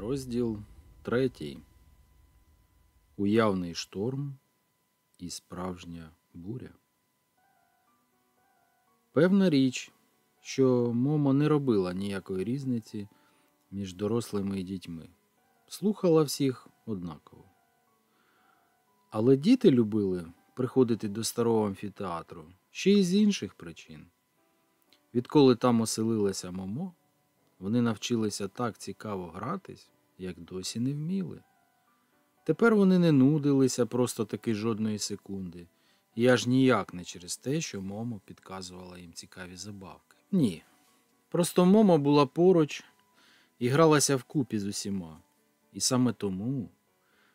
Розділ третій. Уявний шторм і справжня буря. Певна річ, що Момо не робила ніякої різниці між дорослими і дітьми. Слухала всіх однаково. Але діти любили приходити до старого амфітеатру ще й з інших причин. Відколи там оселилася Момо, вони навчилися так цікаво гратись, як досі не вміли. Тепер вони не нудилися просто таки жодної секунди, і аж ніяк не через те, що Момо підказувала їм цікаві забавки. Ні. Просто Момо була поруч і гралася вкупі з усіма. І саме тому,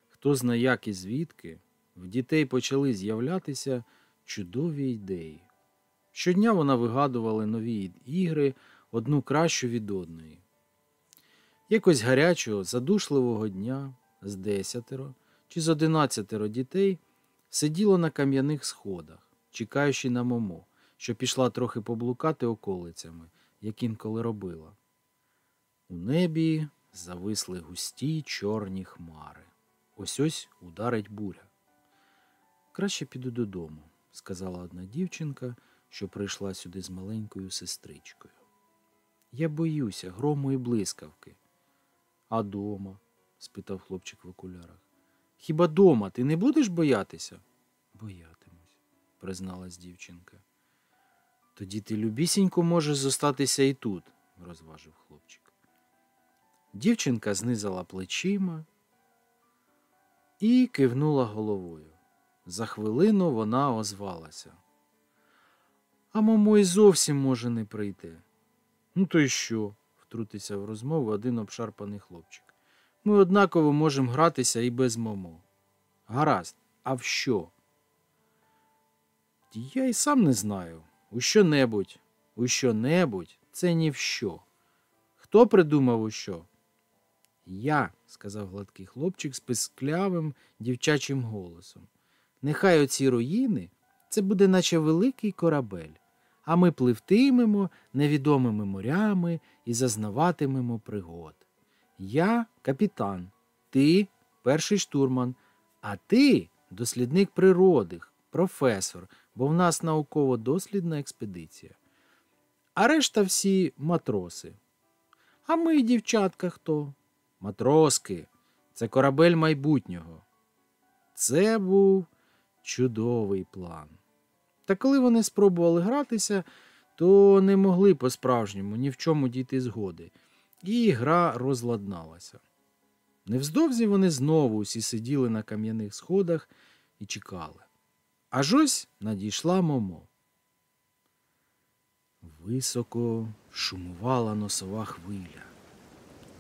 хто зна як і звідки, в дітей почали з'являтися чудові ідеї. Щодня вона вигадувала нові ігри, одну кращу від одної. Якось гарячого, задушливого дня з десятеро чи з одинадцятеро дітей сиділо на кам'яних сходах, чекаючи на Момо, що пішла трохи поблукати околицями, як інколи робила. У небі зависли густі чорні хмари. Ось ось ударить буря. Краще піду додому, сказала одна дівчинка, що прийшла сюди з маленькою сестричкою. Я боюся грому і блискавки. А дома? спитав хлопчик в окулярах. Хіба дома ти не будеш боятися? Боятимусь, призналась дівчинка. Тоді ти любісінько можеш зостатися і тут, розважив хлопчик. Дівчинка знизала плечима і кивнула головою. За хвилину вона озвалася. А мамо й зовсім може не прийти. Ну, то й що? втрутився в розмову один обшарпаний хлопчик. Ми однаково можемо гратися і без мамо. Гаразд, а в що? Я й сам не знаю. У що-небудь, у що-небудь це ні в що. Хто придумав у що? Я, сказав гладкий хлопчик з писклявим дівчачим голосом. Нехай оці руїни це буде наче великий корабель, а ми пливтимемо невідомими морями і зазнаватимемо пригод. Я капітан, ти перший штурман, а ти дослідник природи, професор, бо в нас науково-дослідна експедиція. А решта всі матроси. А ми, дівчатка, хто? Матроски, це корабель майбутнього. Це був чудовий план. Та коли вони спробували гратися, то не могли по-справжньому ні в чому дійти згоди, і гра розладналася. Невздовзі вони знову усі сиділи на кам'яних сходах і чекали. Аж ось надійшла Момо. Високо шумувала носова хвиля.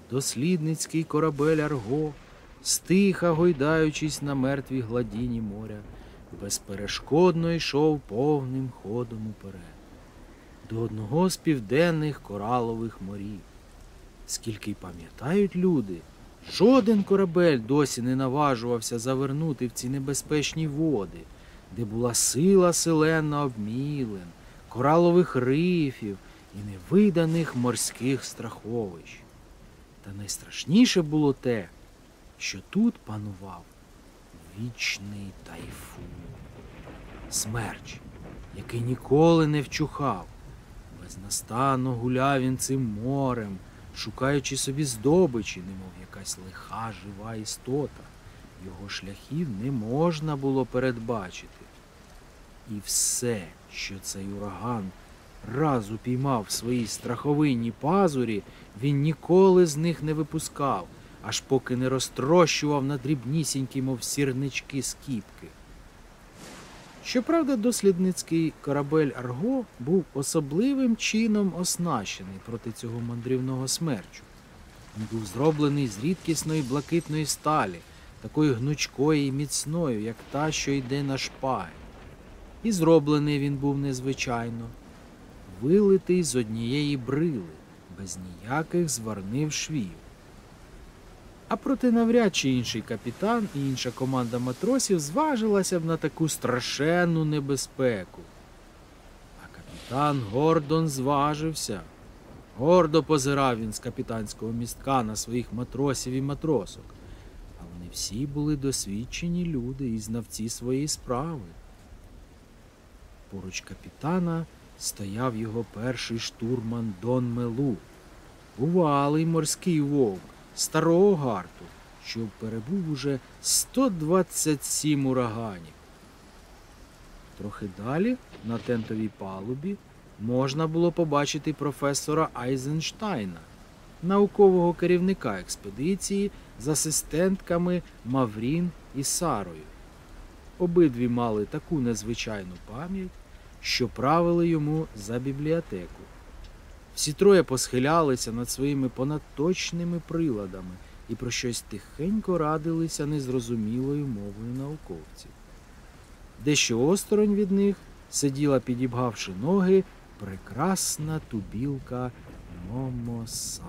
Дослідницький корабель Арго, стиха гойдаючись на мертвій гладіні моря, безперешкодно йшов повним ходом уперед, до одного з південних коралових морів. Скільки й пам'ятають люди, жоден корабель досі не наважувався завернути в ці небезпечні води, де була сила селена обмілен, коралових рифів і невиданих морських страховищ. Та найстрашніше було те, що тут панував вічний тайфун, смерч, який ніколи не вчухав. Безнастанно гуляв він цим морем, шукаючи собі здобичі, немов якась лиха жива істота. Його шляхів не можна було передбачити. І все, що цей ураган раз упіймав в своїй страховинні пазурі, він ніколи з них не випускав, аж поки не розтрощував на дрібнісінькі, мов сірнички скіпки. Щоправда, дослідницький корабель Арго був особливим чином оснащений проти цього мандрівного смерчу. Він був зроблений з рідкісної блакитної сталі, такої гнучкої і міцною, як та, що йде на шпаги. І зроблений він був незвичайно, вилитий з однієї брили, без ніяких зварнив швів. А проте навряд чи інший капітан і інша команда матросів зважилася б на таку страшенну небезпеку. А капітан Гордон зважився. Гордо позирав він з капітанського містка на своїх матросів і матросок. А вони всі були досвідчені люди і знавці своєї справи. Поруч капітана стояв його перший штурман Дон Мелу, бувалий морський вовк старого гарту, що перебув уже 127 ураганів. Трохи далі, на тентовій палубі, можна було побачити професора Айзенштайна, наукового керівника експедиції з асистентками Маврін і Сарою. Обидві мали таку незвичайну пам'ять, що правили йому за бібліотеку. Всі троє посхилялися над своїми понадточними приладами і про щось тихенько радилися незрозумілою мовою науковців. Дещо осторонь від них сиділа, підібгавши ноги, прекрасна тубілка Момосан.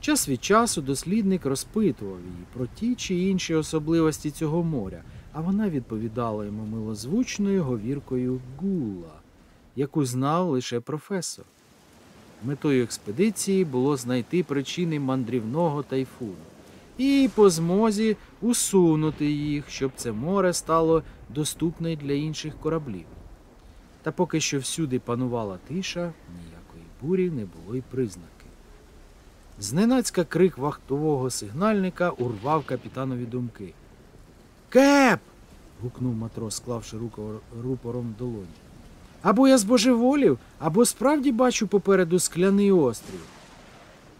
Час від часу дослідник розпитував її про ті чи інші особливості цього моря, а вона відповідала йому милозвучною говіркою гула, яку знав лише професор. Метою експедиції було знайти причини мандрівного тайфуну і по змозі усунути їх, щоб це море стало доступне для інших кораблів. Та поки що всюди панувала тиша, ніякої бурі не було й признаки. Зненацька крик вахтового сигнальника урвав капітанові думки. Кеп. гукнув матрос, склавши рупором долоні. Або я збожеволів, або справді бачу попереду скляний острів.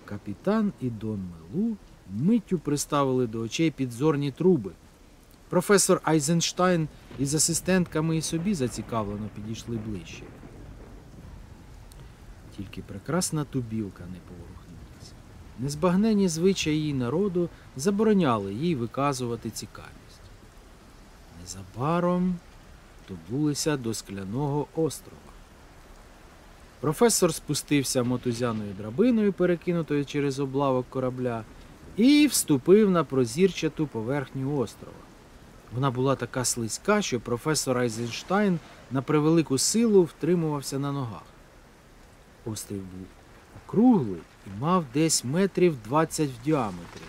Капітан і Дон Мелу миттю приставили до очей підзорні труби. Професор Айзенштайн із асистентками і собі зацікавлено підійшли ближче. Тільки прекрасна тубілка не поворухнулася. Незбагнені звичаї її народу забороняли їй виказувати цікавість. Незабаром добулися до скляного острова. Професор спустився мотузяною драбиною, перекинутою через облавок корабля, і вступив на прозірчату поверхню острова. Вона була така слизька, що професор Айзенштайн на превелику силу втримувався на ногах. Острів був округлий і мав десь метрів 20 в діаметрі.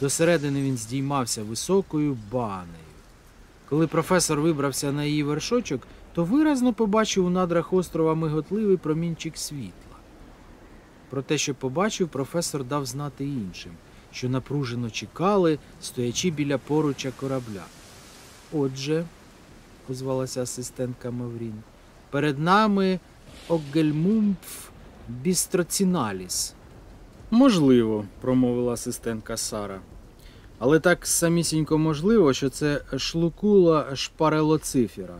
Досередини він здіймався високою банею. Коли професор вибрався на її вершочок, то виразно побачив у надрах острова миготливий промінчик світла. Про те, що побачив, професор дав знати іншим, що напружено чекали, стоячи біля поруча корабля. Отже, озвалася асистентка Маврін, перед нами Оггельмумпф Бістроціналіс. Можливо, промовила асистентка Сара. Але так самісінько можливо, що це шлукула шпарелоцифера.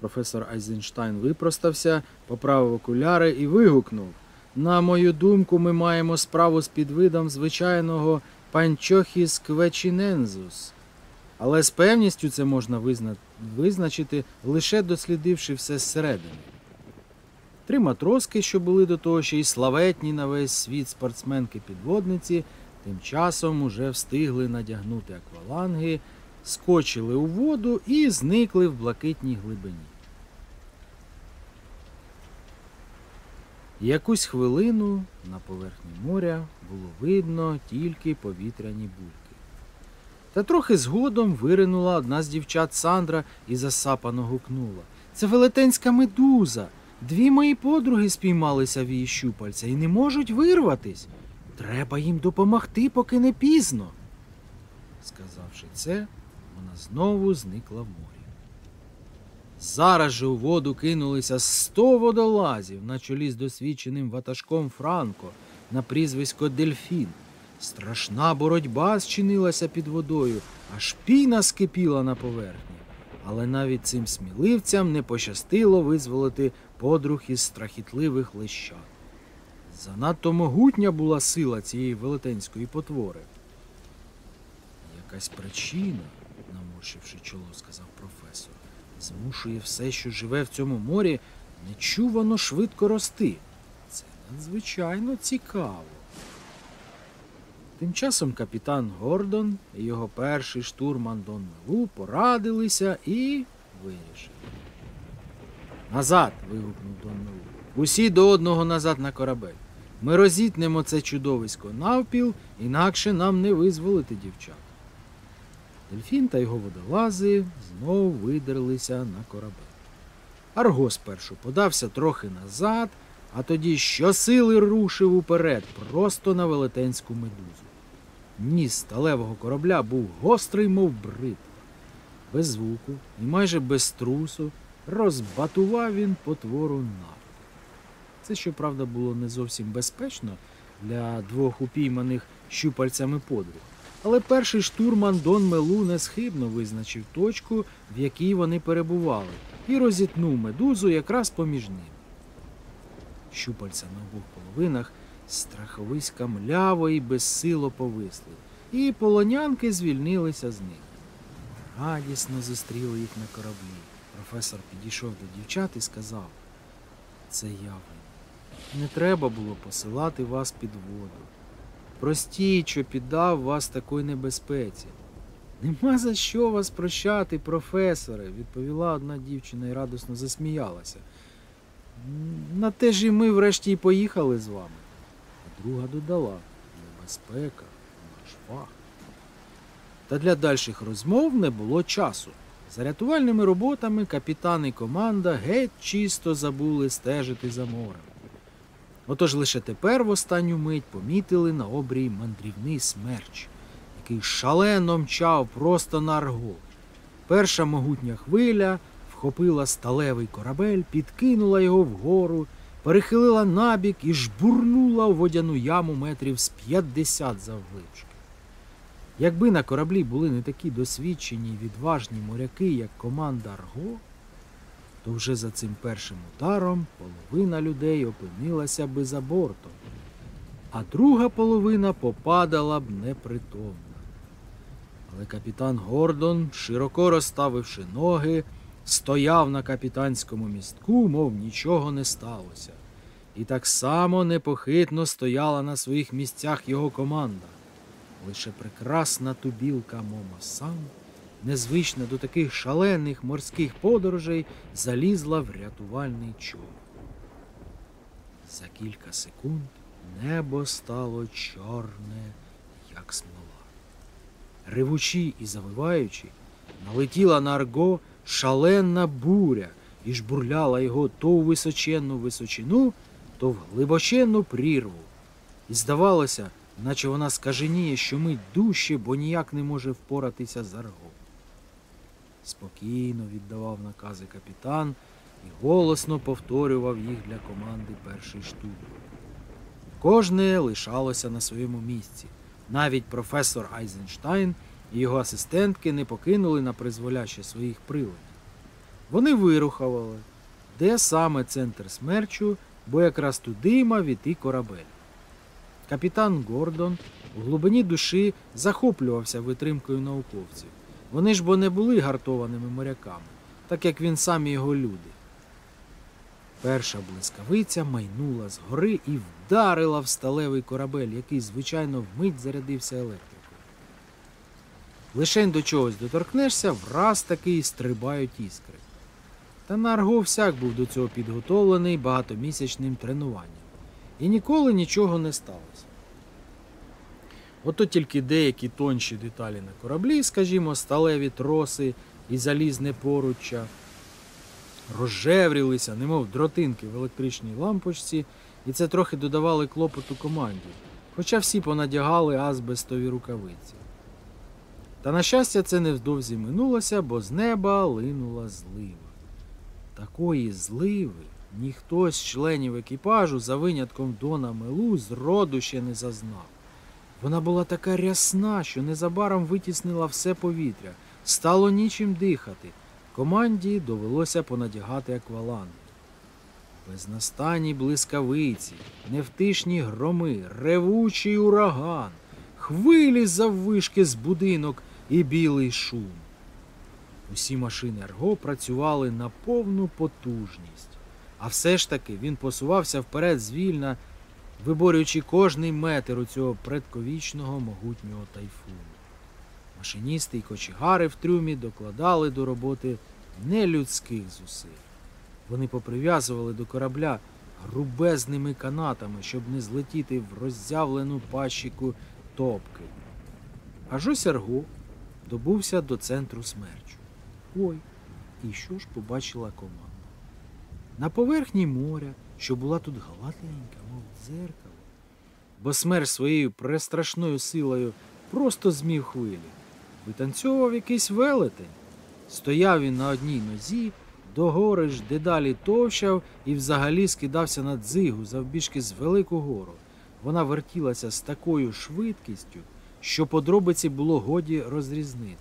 Професор Айзенштайн випростався, поправив окуляри і вигукнув. На мою думку, ми маємо справу з підвидом звичайного панчохіс квечінензус. Але з певністю це можна визна... визначити, лише дослідивши все зсередини. Три матроски, що були до того ще й славетні на весь світ спортсменки-підводниці, тим часом уже встигли надягнути акваланги, скочили у воду і зникли в блакитній глибині. Якусь хвилину на поверхні моря було видно тільки повітряні бульки. Та трохи згодом виринула одна з дівчат Сандра і засапано гукнула. Це велетенська медуза. Дві мої подруги спіймалися в її щупальця і не можуть вирватись. Треба їм допомогти, поки не пізно. Сказавши це, вона знову зникла в морі. Зараз же у воду кинулися сто водолазів на чолі з досвідченим ватажком Франко на прізвисько Дельфін. Страшна боротьба зчинилася під водою, аж піна скипіла на поверхні. Але навіть цим сміливцям не пощастило визволити подруг із страхітливих лещат. Занадто могутня була сила цієї велетенської потвори. Якась причина, наморщивши чоло, сказав професор, змушує все, що живе в цьому морі, нечувано швидко рости. Це надзвичайно цікаво. Тим часом капітан Гордон і його перший штурман Дон Мелу порадилися і вирішили. Назад. вигукнув Дон Мелу. Усі до одного назад на корабель. Ми розітнемо це чудовисько навпіл, інакше нам не визволити дівчат. Дельфін та його водолази знов видерлися на корабель. Арго спершу подався трохи назад, а тоді щосили рушив уперед, просто на велетенську медузу. Ніс сталевого корабля був гострий, мов бритва. Без звуку і майже без трусу розбатував він потвору навпіл. Це, щоправда, було не зовсім безпечно для двох упійманих щупальцями подруг. Але перший штурман Дон Мелу несхибно визначив точку, в якій вони перебували, і розітнув медузу якраз поміж ними. Щупальця на обох половинах страховиська мляво і безсило повисли, і полонянки звільнилися з них. Радісно зустріли їх на кораблі. Професор підійшов до дівчат і сказав: Це я винен. Не треба було посилати вас під воду. Простіть, що піддав вас такої небезпеці. Нема за що вас прощати, професоре, відповіла одна дівчина і радісно засміялася. На те ж і ми врешті й поїхали з вами. А друга додала небезпека, наш фах. Та для дальших розмов не було часу. За рятувальними роботами капітан і команда геть чисто забули стежити за морем. Отож лише тепер в останню мить помітили на обрії мандрівний смерч, який шалено мчав просто на арго. Перша могутня хвиля вхопила сталевий корабель, підкинула його вгору, перехилила набік і жбурнула у водяну яму метрів з 50 заввишки. Якби на кораблі були не такі досвідчені й відважні моряки, як команда Арго, то вже за цим першим ударом половина людей опинилася би за бортом, а друга половина попадала б непритомна. Але капітан Гордон, широко розставивши ноги, стояв на капітанському містку, мов нічого не сталося. І так само непохитно стояла на своїх місцях його команда. Лише прекрасна тубілка Момо-сан, незвична до таких шалених морських подорожей, залізла в рятувальний човен. За кілька секунд небо стало чорне, як смола. Ревучі і завиваючи, налетіла на Арго шаленна буря і жбурляла його то у височенну височину, то в глибоченну прірву. І здавалося, наче вона скаженіє, що мить дужче, бо ніяк не може впоратися з Арго. Спокійно віддавав накази капітан і голосно повторював їх для команди перший штурм. Кожне лишалося на своєму місці. Навіть професор Айзенштайн і його асистентки не покинули на призволяще своїх приладів. Вони вирухували, де саме центр смерчу, бо якраз туди мав іти корабель. Капітан Гордон у глибині душі захоплювався витримкою науковців. Вони ж бо не були гартованими моряками, так як він сам і його люди. Перша блискавиця майнула з гори і вдарила в сталевий корабель, який, звичайно, вмить зарядився електрикою. Лишень до чогось доторкнешся, враз таки стрибають іскри. Та Нарго всяк був до цього підготовлений багатомісячним тренуванням. І ніколи нічого не сталося. Ото тільки деякі тонші деталі на кораблі, скажімо, сталеві троси і залізне поруччя, розжеврілися, немов дротинки в електричній лампочці, і це трохи додавали клопоту команді, хоча всі понадягали азбестові рукавиці. Та, на щастя, це невдовзі минулося, бо з неба линула злива. Такої зливи ніхто з членів екіпажу, за винятком Дона Мелу, зроду ще не зазнав. Вона була така рясна, що незабаром витіснила все повітря, стало нічим дихати. Команді довелося понадягати акваланги. Безнастанні блискавиці, невтишні громи, ревучий ураган, хвилі заввишки з будинок і білий шум. Усі машини Арго працювали на повну потужність, а все ж таки він посувався вперед звільна, виборюючи кожний метр у цього предковічного могутнього тайфуну. Машиністи й кочегари в трюмі докладали до роботи нелюдських зусиль. Вони поприв'язували до корабля грубезними канатами, щоб не злетіти в роззявлену пащику топки. Аж ось Арго добувся до центру смерчу. Ой, і що ж побачила команда? На поверхні моря, що була тут гладенька, мов дзеркало, бо смерч своєю престрашною силою просто змів хвилі. Витанцьовував якийсь велетень. Стояв він на одній нозі, догори ж дедалі товщав і взагалі скидався на дзигу завбіжки з велику гору. Вона вертілася з такою швидкістю, що подробиці було годі розрізнити.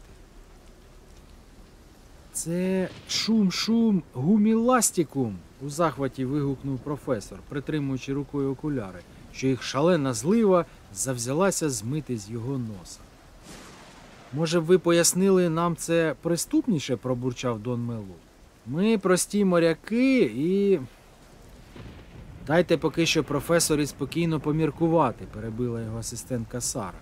Це шум-шум гуміластікум, у захваті вигукнув професор, притримуючи рукою окуляри, що їх шалена злива завзялася змити з його носа. Може ви пояснили нам це приступніше, пробурчав Дон Мелу. Ми прості моряки і. Дайте поки що професорі спокійно поміркувати, перебила його асистентка Сара.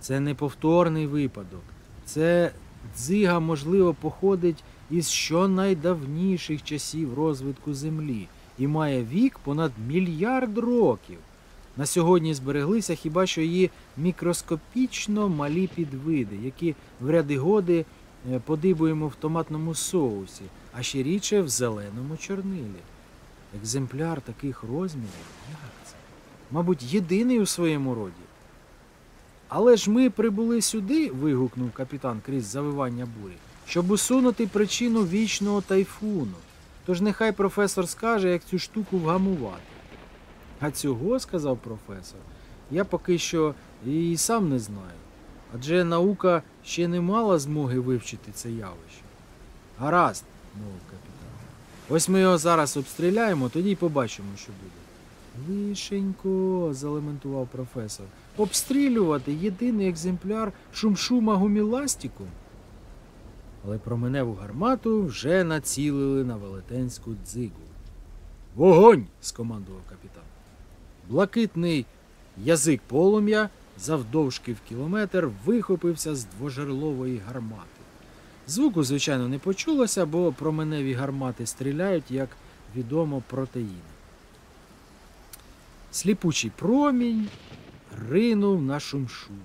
Це неповторний випадок. Це дзига, можливо, походить із щонайдавніших часів розвитку Землі і має вік понад мільярд років. На сьогодні збереглися хіба що її мікроскопічно малі підвиди, які в ряди годи е, подибуємо в томатному соусі, а ще рідше в зеленому чорнилі. Екземпляр таких розмірів, як це? Мабуть, єдиний у своєму роді. Але ж ми прибули сюди, вигукнув капітан крізь завивання бурі, щоб усунути причину вічного тайфуну. Тож нехай професор скаже, як цю штуку вгамувати. А цього, сказав професор, я поки що і сам не знаю. Адже наука ще не мала змоги вивчити це явище. Гаразд, мовив капітан. Ось ми його зараз обстріляємо, тоді й побачимо, що буде. Лишенько, залементував професор. Обстрілювати єдиний екземпляр шумшума гуміластіку. Але променеву гармату вже націлили на велетенську дзигу. Вогонь! скомандував капітан. Блакитний язик полум'я завдовжки в кілометр вихопився з двожерлової гармати. Звуку, звичайно, не почулося, бо променеві гармати стріляють, як відомо, протеїни. Сліпучий промінь ринув на шумшум.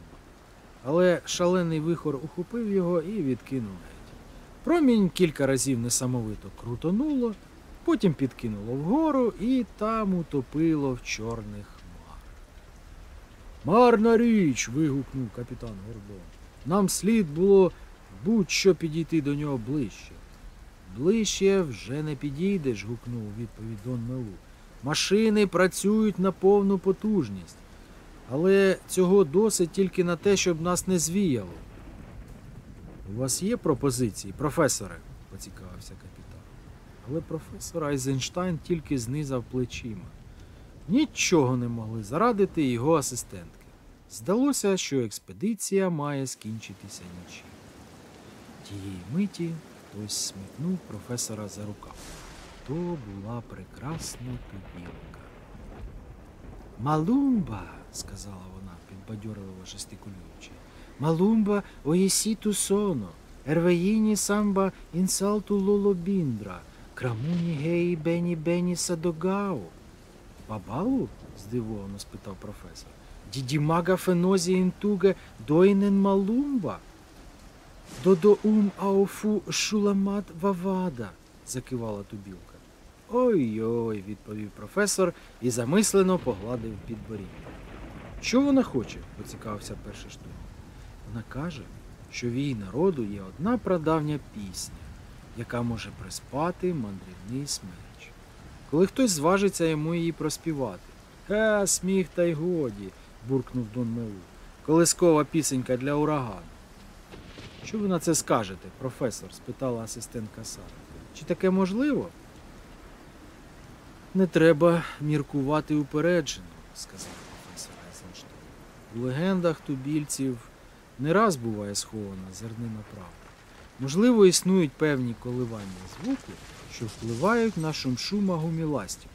Але шалений вихор ухопив його і відкинув. Промінь кілька разів несамовито крутонуло, потім підкинуло вгору і там утопило в чорних хмар. Марна річ. вигукнув капітан Гордон. Нам слід було будь-що підійти до нього ближче. Ближче вже не підійдеш, гукнув відповідь Дон Мелу. Машини працюють на повну потужність, але цього досить тільки на те, щоб нас не звіяло. У вас є пропозиції, професоре? поцікавився капітан. Але професор Айзенштайн тільки знизав плечима. Нічого не могли зарадити його асистентки. Здалося, що експедиція має скінчитися нічим. Тієї миті хтось смикнув професора за рукав. То була прекрасна тубілка. Малумба, сказала вона, підбадьорливо жестикулюючи. Малумба оєсіту соно, ервеїні самба інсалту лолобіндра, крамуні геї бені бені садогао. Бабалу? здивовано спитав професор. Дідімага фенозі інтуге дойнен малумба. Додоум ауфу шуламат вавада, закивала тубілка. Ой-ой, відповів професор і замислено погладив підборіддя. Що вона хоче? поцікавився перший штурм. Вона каже, що в її народу є одна прадавня пісня, яка може приспати мандрівний смерч. Коли хтось зважиться йому її проспівати. Ха, сміх та й годі, буркнув Дон Мелу. Колискова пісенька для урагану. Що ви на це скажете, професор? спитала асистентка Сара. Чи таке можливо? Не треба міркувати упереджено, сказав професор Айзенштейн. У легендах тубільців не раз буває схована зернина правди. Можливо, існують певні коливання звуку, що впливають на шумшума гуміластику.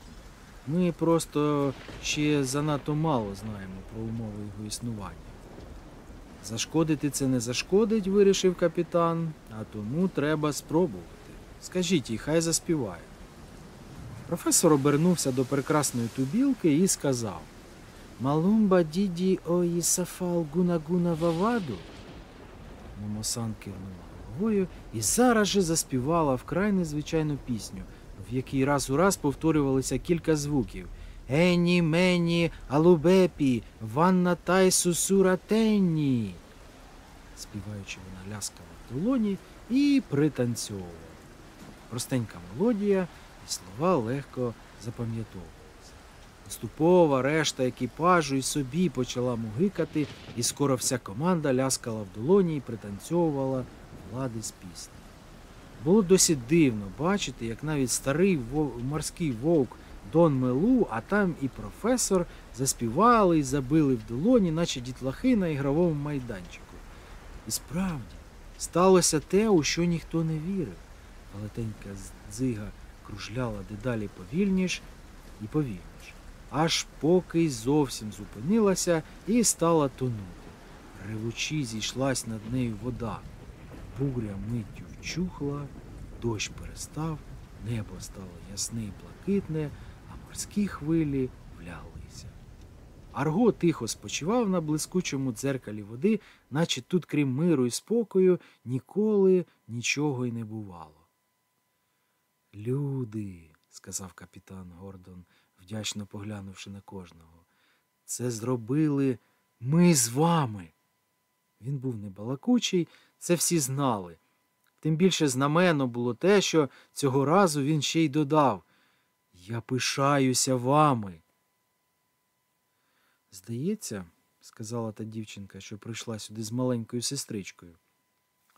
Ми просто ще занадто мало знаємо про умови його існування. Зашкодити це не зашкодить, вирішив капітан, а тому треба спробувати. Скажіть їй, хай заспіває. Професор обернувся до прекрасної тубілки і сказав Малумба діді оїсафал гуна-гуна ваваду. Момосан кивнула головою і зараз же заспівала вкрай незвичайну пісню, в якій раз у раз повторювалися кілька звуків. Ені мені алубепі, ванна тай сусура тенні. Співаючи, вона ляскала в долоні і пританцьовувала. Простенька мелодія і слова легко запам'ятовувалися. Поступова решта екіпажу і собі почала мугикати, і скоро вся команда ляскала в долоні і пританцьовувала влади з пісні. Було досить дивно бачити, як навіть старий морський вовк Дон Мелу, а там і професор заспівали і забили в долоні, наче дітлахи на ігровому майданчику. І справді сталося те, у що ніхто не вірив. Велетенька дзига кружляла дедалі повільніш і повільніш, аж поки й зовсім зупинилася і стала тонути. Ревучі зійшлась над нею вода. Буря миттю вчухла, дощ перестав, небо стало ясне і блакитне, а морські хвилі вляглися. Арго тихо спочивав на блискучому дзеркалі води, наче тут, крім миру і спокою, ніколи нічого й не бувало. Люди, сказав капітан Гордон, вдячно поглянувши на кожного, це зробили ми з вами. Він був небалакучий, це всі знали. Тим більше знаменно було те, що цього разу він ще й додав Я пишаюся вами. Здається, сказала та дівчинка, що прийшла сюди з маленькою сестричкою.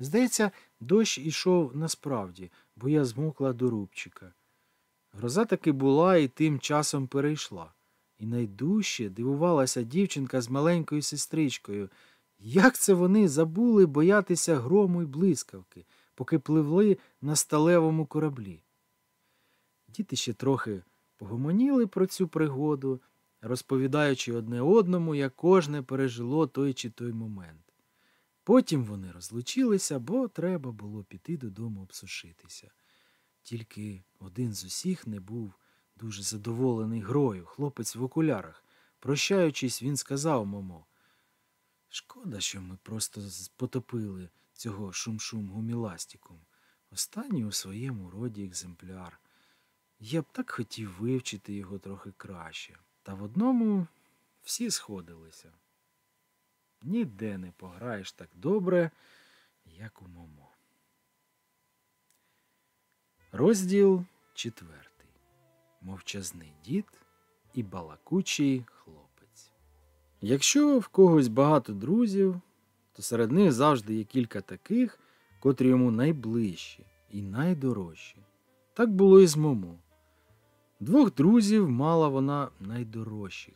Здається, дощ ішов насправді, бо я змокла до рубчика. Гроза таки була і тим часом перейшла. І найдужче дивувалася дівчинка з маленькою сестричкою. Як це вони забули боятися грому й блискавки, поки пливли на сталевому кораблі? Діти ще трохи погомоніли про цю пригоду, розповідаючи одне одному, як кожне пережило той чи той момент. Потім вони розлучилися, бо треба було піти додому обсушитися. Тільки один з усіх не був дуже задоволений грою, хлопець в окулярах. Прощаючись, він сказав Момо. Шкода, що ми просто потопили цього шум-шум гуміластикум. Останній у своєму роді екземпляр. Я б так хотів вивчити його трохи краще. Та в одному всі сходилися. Ніде не пограєш так добре, як у Момо. Розділ четвертий. Мовчазний дід і балакучий хлопець. Якщо в когось багато друзів, то серед них завжди є кілька таких, котрі йому найближчі і найдорожчі. Так було і з Момо. Двох друзів мала вона найдорожчих.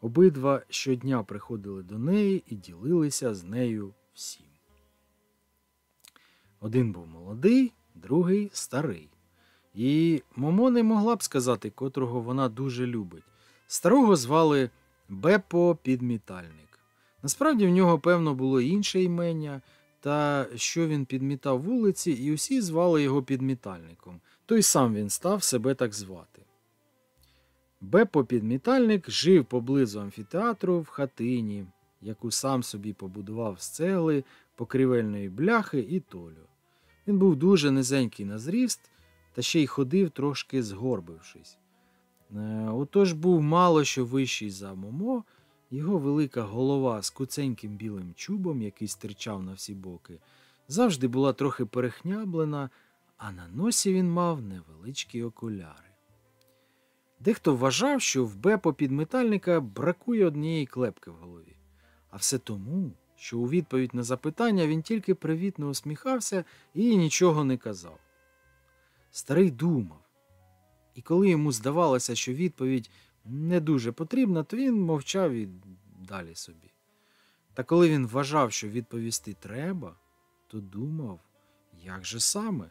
Обидва щодня приходили до неї і ділилися з нею всім. Один був молодий, другий старий. І Момо не могла б сказати, котрого вона дуже любить. Старого звали Бепо Підмітальник. Насправді в нього, певно, було інше імення, та що він підмітав вулиці, і усі звали його підмітальником. То й сам він став себе так звати. Бепо Підмітальник жив поблизу амфітеатру в хатині, яку сам собі побудував з цегли, покрівельної бляхи і толю. Він був дуже низенький на зріст, та ще й ходив трошки згорбившись. Е, Отож був мало що вищий за Момо, його велика голова з куценьким білим чубом, який стирчав на всі боки, завжди була трохи перехняблена, а на носі він мав невеличкі окуляри. Дехто вважав, що в Бепо підметальника бракує однієї клепки в голові. А все тому, що у відповідь на запитання він тільки привітно усміхався і нічого не казав. Старий думав, і коли йому здавалося, що відповідь не дуже потрібна, то він мовчав і далі собі. Та коли він вважав, що відповісти треба, то думав, як же саме.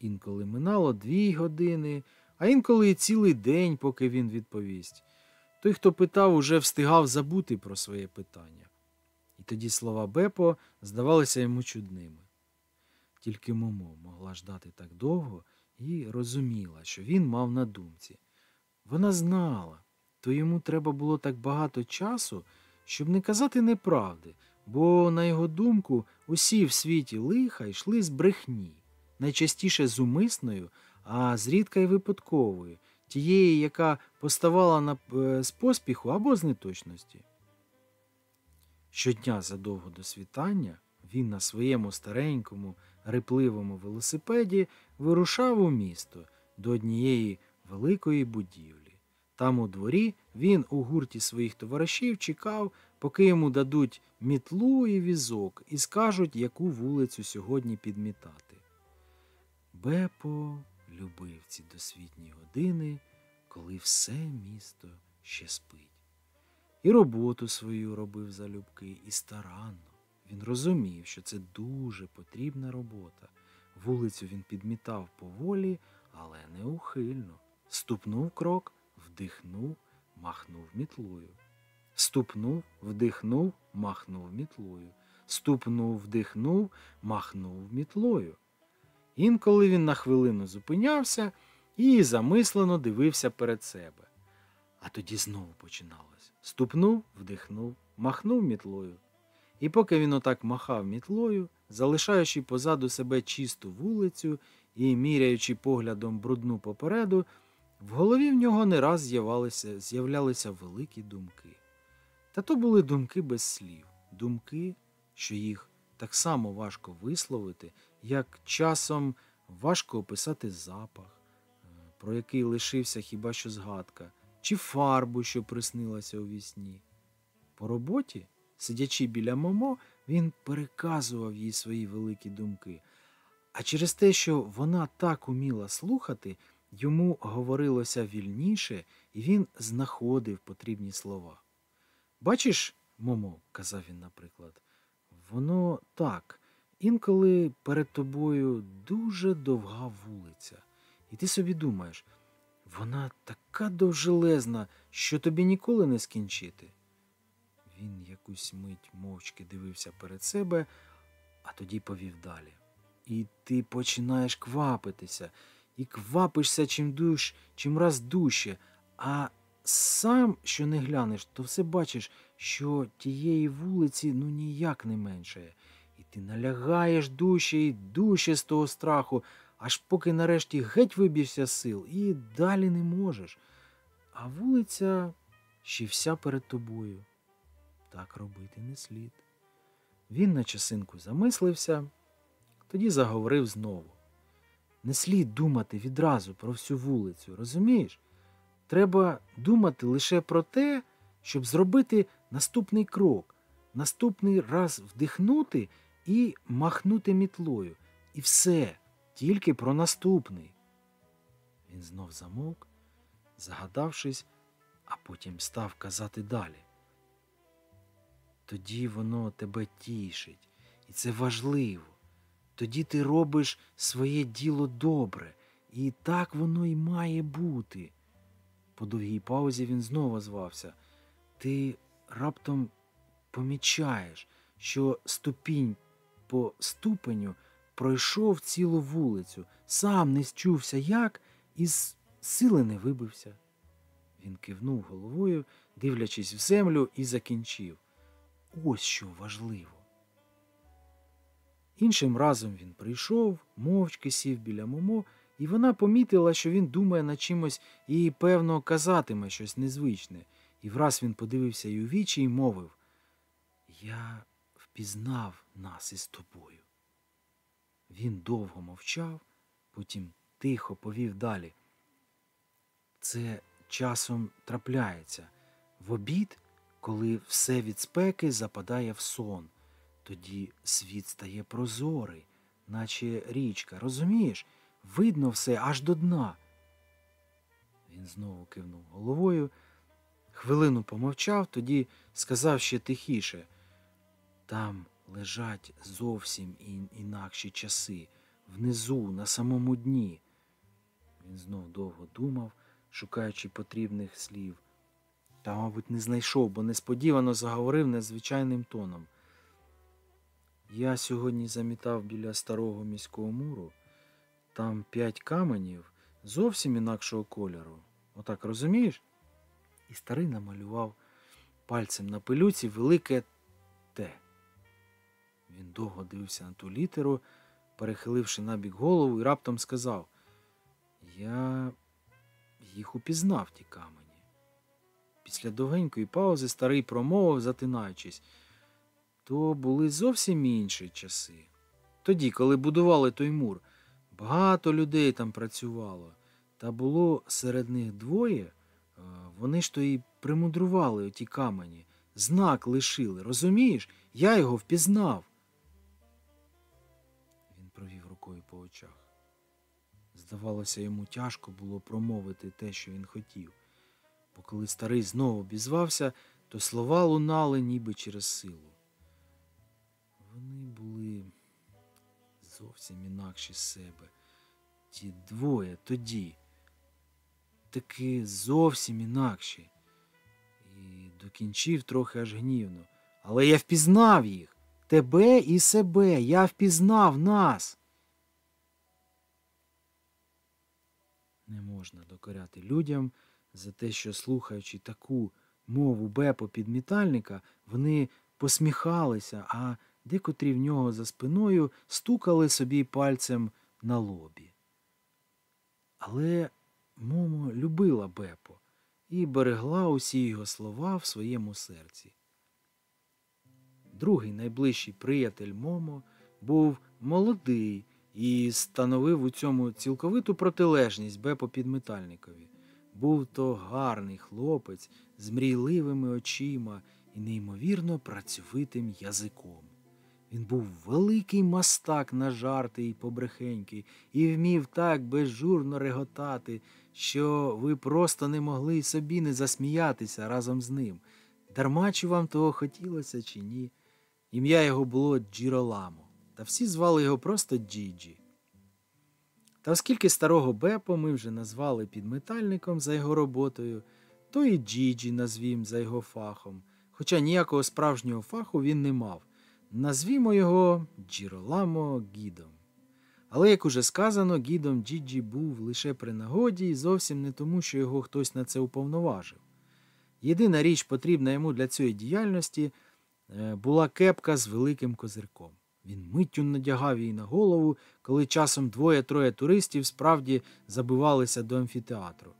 Інколи минало дві години, а інколи і цілий день, поки він відповість. Той, хто питав, уже встигав забути про своє питання. І тоді слова Бепо здавалися йому чудними. Тільки Момо могла ждати так довго і розуміла, що він мав на думці. Вона знала, то йому треба було так багато часу, щоб не казати неправди, бо, на його думку, усі в світі лиха йшли з брехні, найчастіше з умисною, а зрідка й випадковою, тієї, яка поставала на, е, з поспіху або з неточності. Щодня задовго до світання він на своєму старенькому, рипливому велосипеді вирушав у місто до однієї великої будівлі. Там у дворі він у гурті своїх товаришів чекав, поки йому дадуть мітлу і візок і скажуть, яку вулицю сьогодні підмітати. Бепо любив ці досвітні години, коли все місто ще спить. І роботу свою робив залюбки, і старанно. Він розумів, що це дуже потрібна робота. Вулицю він підмітав поволі, але неухильно. Ступнув крок, вдихнув, махнув мітлою. Ступнув, вдихнув, махнув мітлою. Ступнув, вдихнув, махнув мітлою. Інколи він на хвилину зупинявся і замислено дивився перед себе. А тоді знову починалось. Ступнув, вдихнув, махнув мітлою. І поки він отак махав мітлою, залишаючи позаду себе чисту вулицю і міряючи поглядом брудну попереду, в голові в нього не раз з'явалися, з'являлися великі думки. Та то були думки без слів, думки, що їх так само важко висловити, як часом важко описати запах, е, про який лишився хіба що згадка, чи фарбу, що приснилася у вісні. По роботі, сидячи біля Момо, він переказував їй свої великі думки. А через те, що вона так уміла слухати, йому говорилося вільніше, і він знаходив потрібні слова. Бачиш, Момо, казав він, наприклад, воно так, інколи перед тобою дуже довга вулиця, і ти собі думаєш, вона така довжелезна, що тобі ніколи не скінчити. Він якусь мить мовчки дивився перед себе, а тоді повів далі. І ти починаєш квапитися, і квапишся чим душ, чим раз дужче, а сам, що не глянеш, то все бачиш, що тієї вулиці ну ніяк не меншає. І ти налягаєш дужче і дужче з того страху, аж поки нарешті геть виб'єшся сил і далі не можеш. А вулиця ще вся перед тобою. Так робити не слід. Він на часинку замислився, тоді заговорив знову. Не слід думати відразу про всю вулицю, розумієш? Треба думати лише про те, щоб зробити наступний крок, наступний раз вдихнути і махнути мітлою. І все, тільки про наступний. Він знов замовк, загадавшись, а потім став казати далі. Тоді воно тебе тішить, і це важливо. Тоді ти робиш своє діло добре, і так воно й має бути. По довгій паузі він знову звався. Ти раптом помічаєш, що ступінь по ступеню пройшов цілу вулицю, сам не счувся як і з сили не вибився. Він кивнув головою, дивлячись в землю, і закінчив. Ось що важливо. Іншим разом він прийшов, мовчки сів біля Момо, і вона помітила, що він думає над чимось і, певно, казатиме щось незвичне. І враз він подивився й у вічі і мовив Я впізнав нас із тобою. Він довго мовчав, потім тихо повів далі. Це часом трапляється в обід, коли все від спеки западає в сон. Тоді світ стає прозорий, наче річка, розумієш? Видно все аж до дна. Він знову кивнув головою, хвилину помовчав, тоді сказав ще тихіше там лежать зовсім інакші часи, внизу, на самому дні. Він знов довго думав, шукаючи потрібних слів. Та, мабуть, не знайшов, бо несподівано заговорив незвичайним тоном. Я сьогодні замітав біля старого міського муру. там п'ять каменів зовсім інакшого кольору. Отак розумієш? І старий намалював пальцем на пилюці велике Т. Він довго дивився на ту літеру, перехиливши набік голову, і раптом сказав: Я їх упізнав, ті камені. Після довгенької паузи старий промовив, затинаючись, то були зовсім інші часи. Тоді, коли будували той мур, багато людей там працювало, та було серед них двоє, вони ж то і примудрували оті камені, знак лишили, розумієш? Я його впізнав. Здавалося, йому тяжко було промовити те, що він хотів, бо коли старий знову обізвався, то слова лунали ніби через силу. Вони були зовсім інакші з себе. Ті двоє тоді. Таки зовсім інакші. І докінчив трохи аж гнівно. Але я впізнав їх. Тебе і себе. Я впізнав нас. Не можна докоряти людям за те, що, слухаючи таку мову Бепо підмітальника, вони посміхалися, а декотрі в нього за спиною стукали собі пальцем на лобі. Але Момо любила Бепо і берегла усі його слова в своєму серці. Другий найближчий приятель Момо був молодий і становив у цьому цілковиту протилежність Бепо підметальникові. Був то гарний хлопець з мрійливими очима і неймовірно працьовитим язиком. Він був великий мастак на жарти і побрехеньки, і вмів так безжурно реготати, що ви просто не могли собі не засміятися разом з ним. Дарма чи вам того хотілося, чи ні. Ім'я його було Джіроламо, та всі звали його просто Джіджі. Та оскільки старого Бепо ми вже назвали підметальником за його роботою, то і Джіджі назвім за його фахом, хоча ніякого справжнього фаху він не мав. Назвімо його Джіроламо Гідом. Але, як уже сказано, гідом Джіджі був лише при нагоді і зовсім не тому, що його хтось на це уповноважив. Єдина річ, потрібна йому для цієї діяльності, е, була кепка з великим козирком. Він миттю надягав її на голову, коли часом двоє-троє туристів справді забивалися до амфітеатру.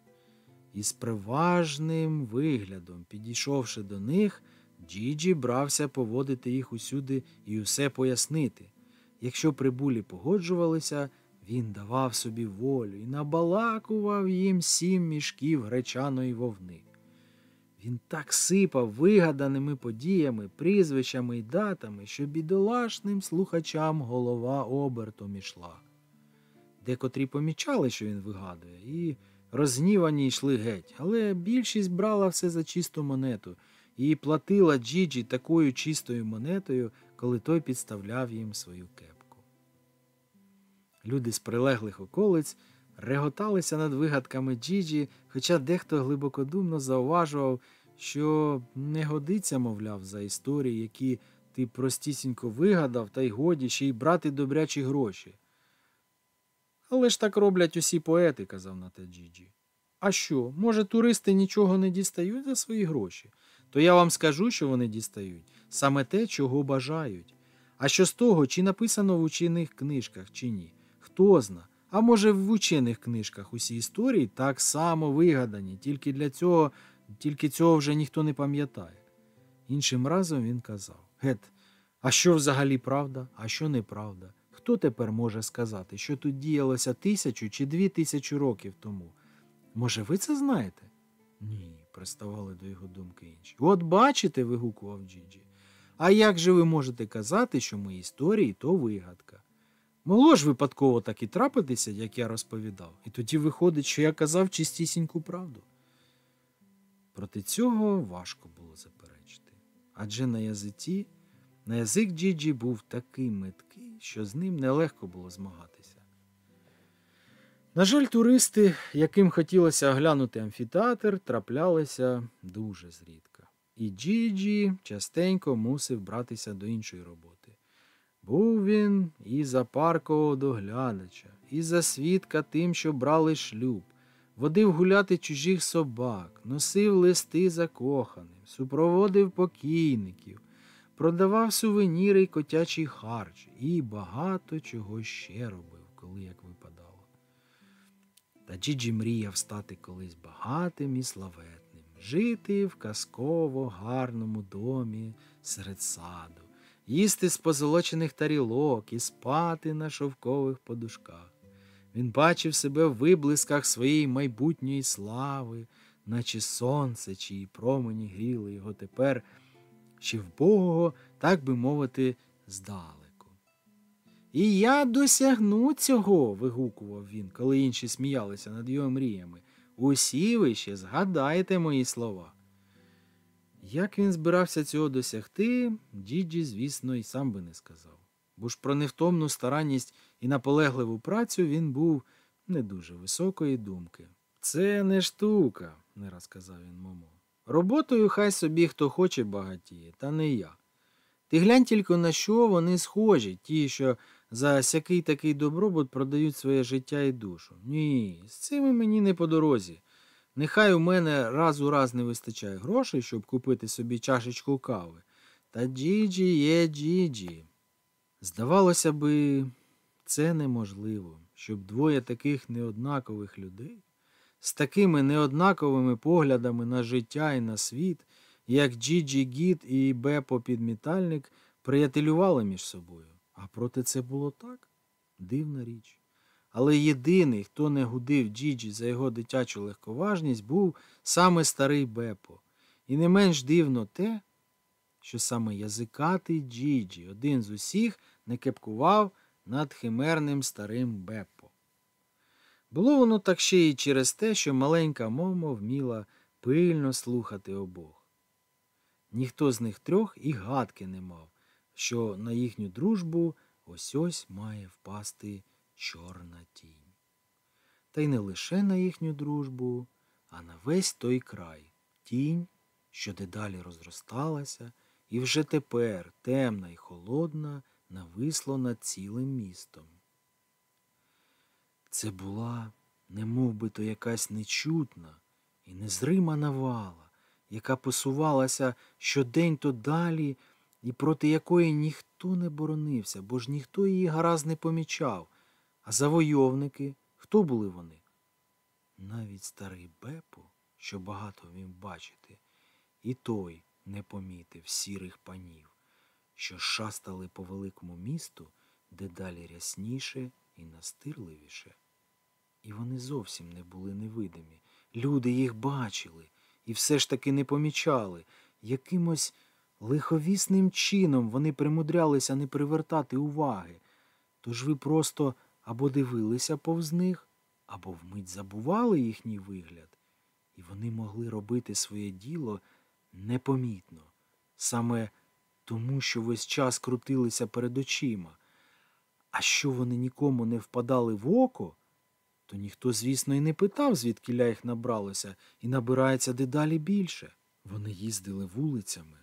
І з приважним виглядом, підійшовши до них, Джіджі брався поводити їх усюди і усе пояснити. Якщо прибулі погоджувалися, він давав собі волю і набалакував їм сім мішків гречаної вовни. Він так сипав вигаданими подіями, прізвищами й датами, що бідолашним слухачам голова обертом ішла. Декотрі помічали, що він вигадує, і розгнівані йшли геть, але більшість брала все за чисту монету і платила Джіджі такою чистою монетою, коли той підставляв їм свою кепку. Люди з прилеглих околиць реготалися над вигадками Джіджі, хоча дехто глибокодумно зауважував, що не годиться, мовляв, за історії, які ти простісінько вигадав, та й годі ще й брати добрячі гроші. Але ж так роблять усі поети, казав на те Джіджі. А що, може, туристи нічого не дістають за свої гроші? То я вам скажу, що вони дістають саме те, чого бажають. А що з того, чи написано в учених книжках, чи ні? Хто зна? А може, в учених книжках усі історії так само вигадані, тільки для цього, тільки цього вже ніхто не пам'ятає. Іншим разом він казав Гет, а що взагалі правда, а що неправда? Хто тепер може сказати, що тут діялося тисячу чи дві тисячі років тому? Може, ви це знаєте? Ні, приставали до його думки інші. От бачите, вигукував Джіджі. А як же ви можете казати, що мої історії то вигадка? Могло ж випадково так і трапитися, як я розповідав, і тоді виходить, що я казав чистісіньку правду. Проти цього важко було заперечити. Адже на язиці, на язик Джіджі був такий меткий, що з ним нелегко було змагатися. На жаль, туристи, яким хотілося оглянути амфітеатр, траплялися дуже зрідка. І Джіджі частенько мусив братися до іншої роботи Був він і за паркового доглядача, і за свідка тим, що брали шлюб, водив гуляти чужих собак, носив листи закоханим, супроводив покійників, продавав сувеніри й котячий харч і багато чого ще робив, коли як випадало. Та Джіджі мріяв стати колись багатим і славетним, жити в казково гарному домі серед саду, їсти з позолочених тарілок і спати на шовкових подушках. Він бачив себе в виблисках своєї майбутньої слави, наче сонце, чиї промені гріли його тепер ще вбогого, так би мовити, здалеку. І я досягну цього. вигукував він, коли інші сміялися над його мріями. Усі ви ще згадайте мої слова. Як він збирався цього досягти, Діджі, звісно, і сам би не сказав. Бо ж про невтомну старанність і наполегливу працю він був не дуже високої думки. Це не штука, не раз казав він Момо. Роботою хай собі хто хоче багатіє, та не я. Ти глянь тільки на що вони схожі, ті, що за сякий такий добробут продають своє життя і душу. Ні, з цими мені не по дорозі. Нехай у мене раз у раз не вистачає грошей, щоб купити собі чашечку кави. Та Джіджі є Джіджі. Здавалося би, це неможливо, щоб двоє таких неоднакових людей з такими неоднаковими поглядами на життя і на світ, як Джіджі Гіт і Бепо Підмітальник, приятелювали між собою. А проте це було так? Дивна річ. Але єдиний, хто не гудив Джіджі за його дитячу легковажність, був саме старий Бепо. І не менш дивно те, що саме язикатий Джіджі, один з усіх, не кепкував над химерним старим Бепо. Було воно так ще й через те, що маленька Момо вміла пильно слухати обох. Ніхто з них трьох і гадки не мав, що на їхню дружбу ось ось має впасти чорна тінь. Та й не лише на їхню дружбу, а на весь той край тінь, що дедалі розросталася, і вже тепер темна й холодна нависло над цілим містом. Це була не би то якась нечутна і незрима навала, яка посувалася щодень то далі і проти якої ніхто не боронився, бо ж ніхто її гаразд не помічав. А завойовники хто були вони? Навіть старий Бепо, що багато вмів бачити, і той не помітив сірих панів, що шастали по великому місту дедалі рясніше і настирливіше. І вони зовсім не були невидимі. Люди їх бачили і все ж таки не помічали. Якимось лиховісним чином вони примудрялися не привертати уваги. Тож ви просто або дивилися повз них, або вмить забували їхній вигляд, і вони могли робити своє діло непомітно, саме тому, що весь час крутилися перед очима. А що вони нікому не впадали в око, то ніхто, звісно, і не питав, звідкиля їх набралося, і набирається дедалі більше. Вони їздили вулицями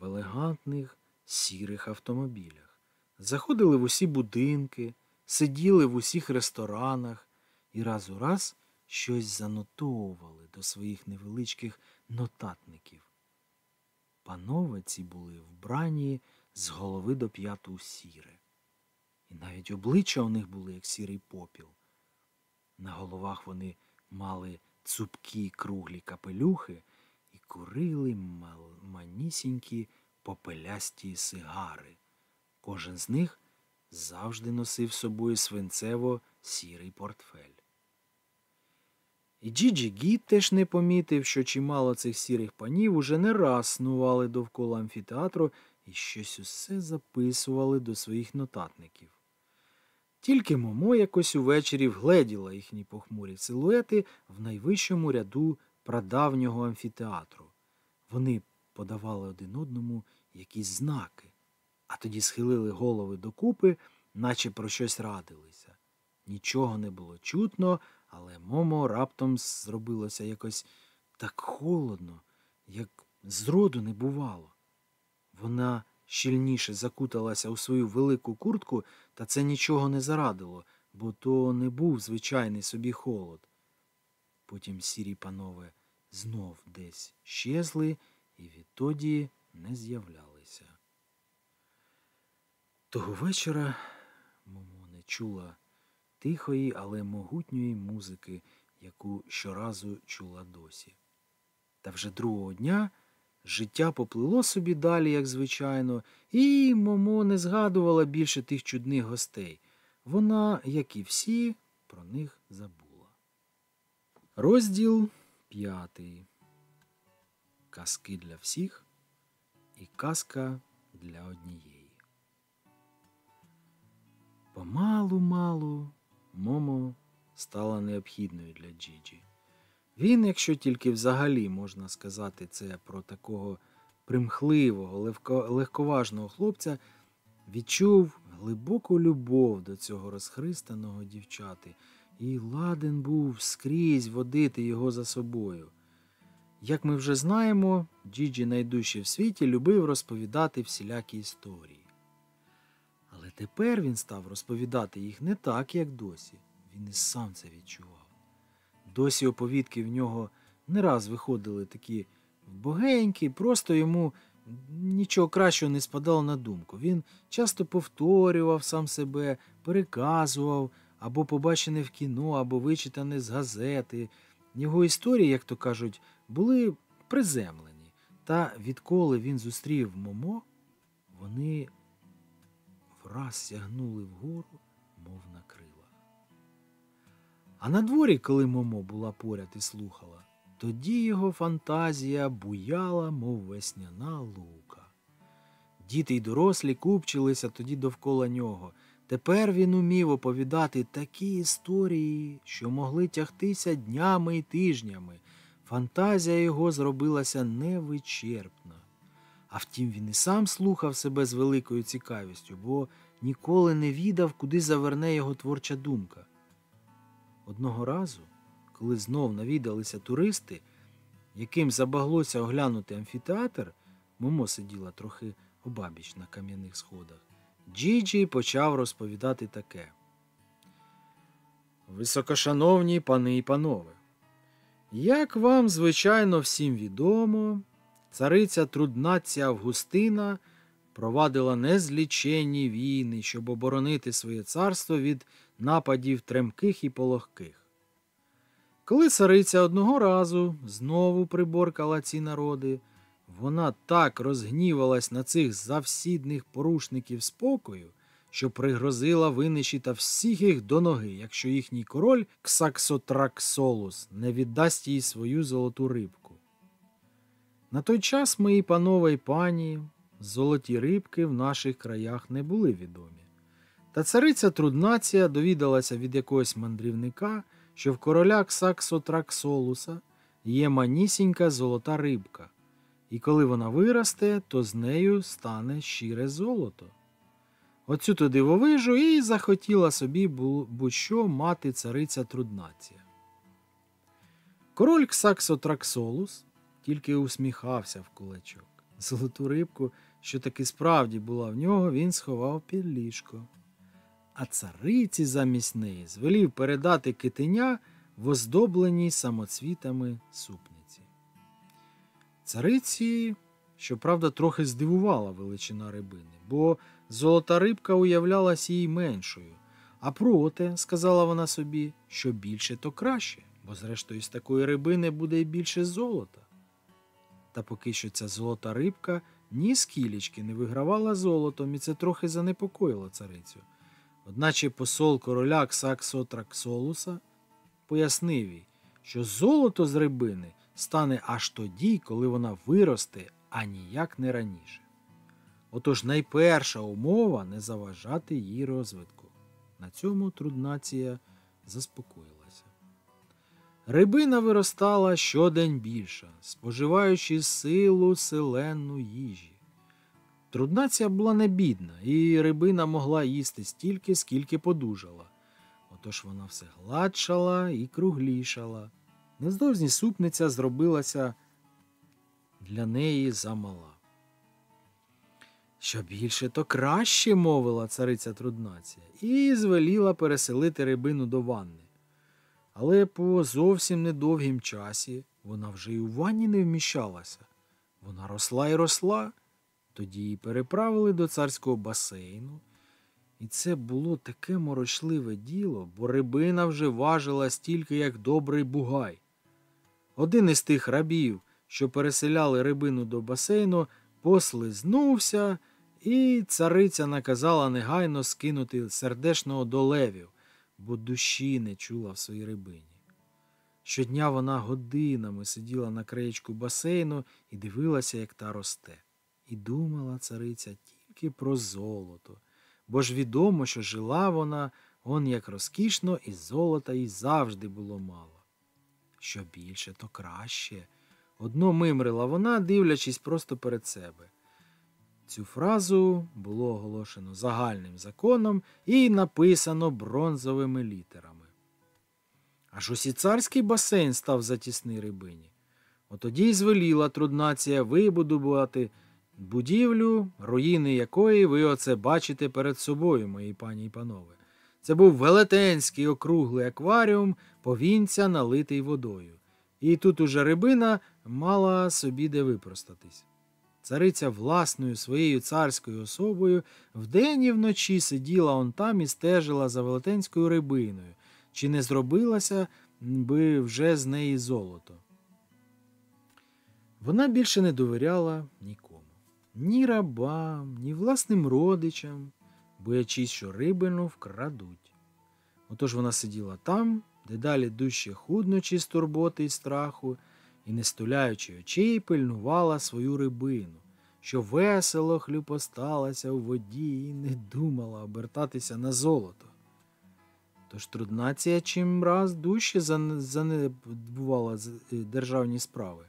в елегантних сірих автомобілях, заходили в усі будинки, сиділи в усіх ресторанах і раз у раз щось занотовували до своїх невеличких нотатників. Панове ці були вбрані з голови до п'яту сіре, і навіть обличчя у них були, як сірий попіл. На головах вони мали цупкі круглі капелюхи і курили манісінькі попелясті сигари. Кожен з них завжди носив собою свинцево сірий портфель. І Джіджі Гіт теж не помітив, що чимало цих сірих панів уже не раз снували довкола амфітеатру і щось усе записували до своїх нотатників. Тільки Момо якось увечері вгледіла їхні похмурі силуети в найвищому ряду прадавнього амфітеатру. Вони подавали один одному якісь знаки, а тоді схилили голови докупи, наче про щось радилися. Нічого не було чутно, але Момо раптом зробилося якось так холодно, як зроду не бувало. Вона щільніше закуталася у свою велику куртку, та це нічого не зарадило, бо то не був звичайний собі холод. Потім сірі панове знов десь щезли і відтоді не з'являлися. Того вечора Момо не чула тихої, але могутньої музики, яку щоразу чула досі. Та вже другого дня життя поплило собі далі, як звичайно, і Момо не згадувала більше тих чудних гостей. Вона, як і всі, про них забула. Розділ п'ятий. Казки для всіх і казка для однієї. Помалу-малу Момо стала необхідною для Джіджі. Він, якщо тільки взагалі можна сказати це про такого примхливого, легко, легковажного хлопця, відчув глибоку любов до цього розхристаного дівчати і ладен був скрізь водити його за собою. Як ми вже знаємо, Джіджі найдужче в світі любив розповідати всілякі історії. Але тепер він став розповідати їх не так, як досі. Він і сам це відчував. Досі оповідки в нього не раз виходили такі вбогенькі, просто йому нічого кращого не спадало на думку. Він часто повторював сам себе, переказував або побачене в кіно, або вичитане з газети. Його історії, як то кажуть, були приземлені. Та відколи він зустрів Момо, вони враз сягнули вгору, мов на крилах. А на дворі, коли Момо була поряд і слухала, тоді його фантазія буяла, мов весняна лука. Діти й дорослі купчилися тоді довкола нього. Тепер він умів оповідати такі історії, що могли тягтися днями і тижнями. Фантазія його зробилася невичерпна. А втім, він і сам слухав себе з великою цікавістю, бо ніколи не відав, куди заверне його творча думка. Одного разу, коли знов навідалися туристи, яким забаглося оглянути амфітеатр, Момо сиділа трохи обабіч на кам'яних сходах. Джіджі почав розповідати таке. Високошановні пани і панове, як вам, звичайно, всім відомо, цариця труднація Августина провадила незліченні війни, щоб оборонити своє царство від нападів тремких і пологких. Коли цариця одного разу знову приборкала ці народи, вона так розгнівалась на цих завсідних порушників спокою, що пригрозила винищити всіх їх до ноги, якщо їхній король Ксаксотраксолус не віддасть їй свою золоту рибку. На той час, мої панове й пані, золоті рибки в наших краях не були відомі. Та цариця Труднація довідалася від якогось мандрівника, що в короля Ксаксотраксолуса є манісінька золота рибка, і коли вона виросте, то з нею стане щире золото. Оцю то дивовижу і захотіла собі будь-що мати цариця Труднація. Король Ксаксотраксолус тільки усміхався в кулачок. Золоту рибку, що таки справді була в нього, він сховав під ліжко. А цариці замість неї звелів передати китеня в оздобленій самоцвітами супниці. Цариці, щоправда, трохи здивувала величина рибини, бо золота рибка уявлялась їй меншою. А проте, сказала вона собі, що більше, то краще, бо, зрештою, з такої рибини буде й більше золота. Та поки що ця золота рибка ні з кілічки не вигравала золотом, і це трохи занепокоїло царицю. Одначе посол короля Ксаксотраксолуса пояснив їй, що золото з рибини стане аж тоді, коли вона виросте, а ніяк не раніше. Отож найперша умова не заважати її розвитку. На цьому труднація заспокоїлася. Рибина виростала щодень більша, споживаючи силу селенну їжі. Труднація була не бідна, і рибина могла їсти стільки, скільки подужала. Отож вона все гладшала і круглішала. Нездовзні супниця зробилася для неї замала. Що більше, то краще, мовила цариця Труднація, і звеліла переселити рибину до ванни. Але по зовсім недовгім часі вона вже й у ванні не вміщалася. Вона росла і росла. Тоді її переправили до царського басейну. І це було таке морочливе діло, бо рибина вже важила стільки, як добрий бугай. Один із тих рабів, що переселяли рибину до басейну, послизнувся, і цариця наказала негайно скинути сердешного до левів, бо душі не чула в своїй рибині. Щодня вона годинами сиділа на краєчку басейну і дивилася, як та росте. І думала цариця тільки про золото, бо ж відомо, що жила вона он як розкішно, і золота їй завжди було мало. Що більше, то краще. Одно мимрила вона, дивлячись просто перед себе. Цю фразу було оголошено загальним законом і написано бронзовими літерами. Аж ось і царський басейн став затісний рибині. Отоді й звеліла труднація вибудувати будівлю, руїни якої ви оце бачите перед собою, мої пані й панове. Це був велетенський округлий акваріум, повінця, налитий водою. І тут уже рибина мала собі де випростатись. Цариця власною своєю царською особою вдень і вночі сиділа он там і стежила за велетенською рибиною, чи не зробилася би вже з неї золото. Вона більше не довіряла нікому, ні рабам, ні власним родичам, боячись, що рибину вкрадуть. Отож вона сиділа там, де далі дужче худночі з турботи і страху, і, не стуляючи очей, пильнувала свою рибину, що весело хлюпосталася у воді і не думала обертатися на золото. Тож труднація чим раз дужче занедбувала державні справи.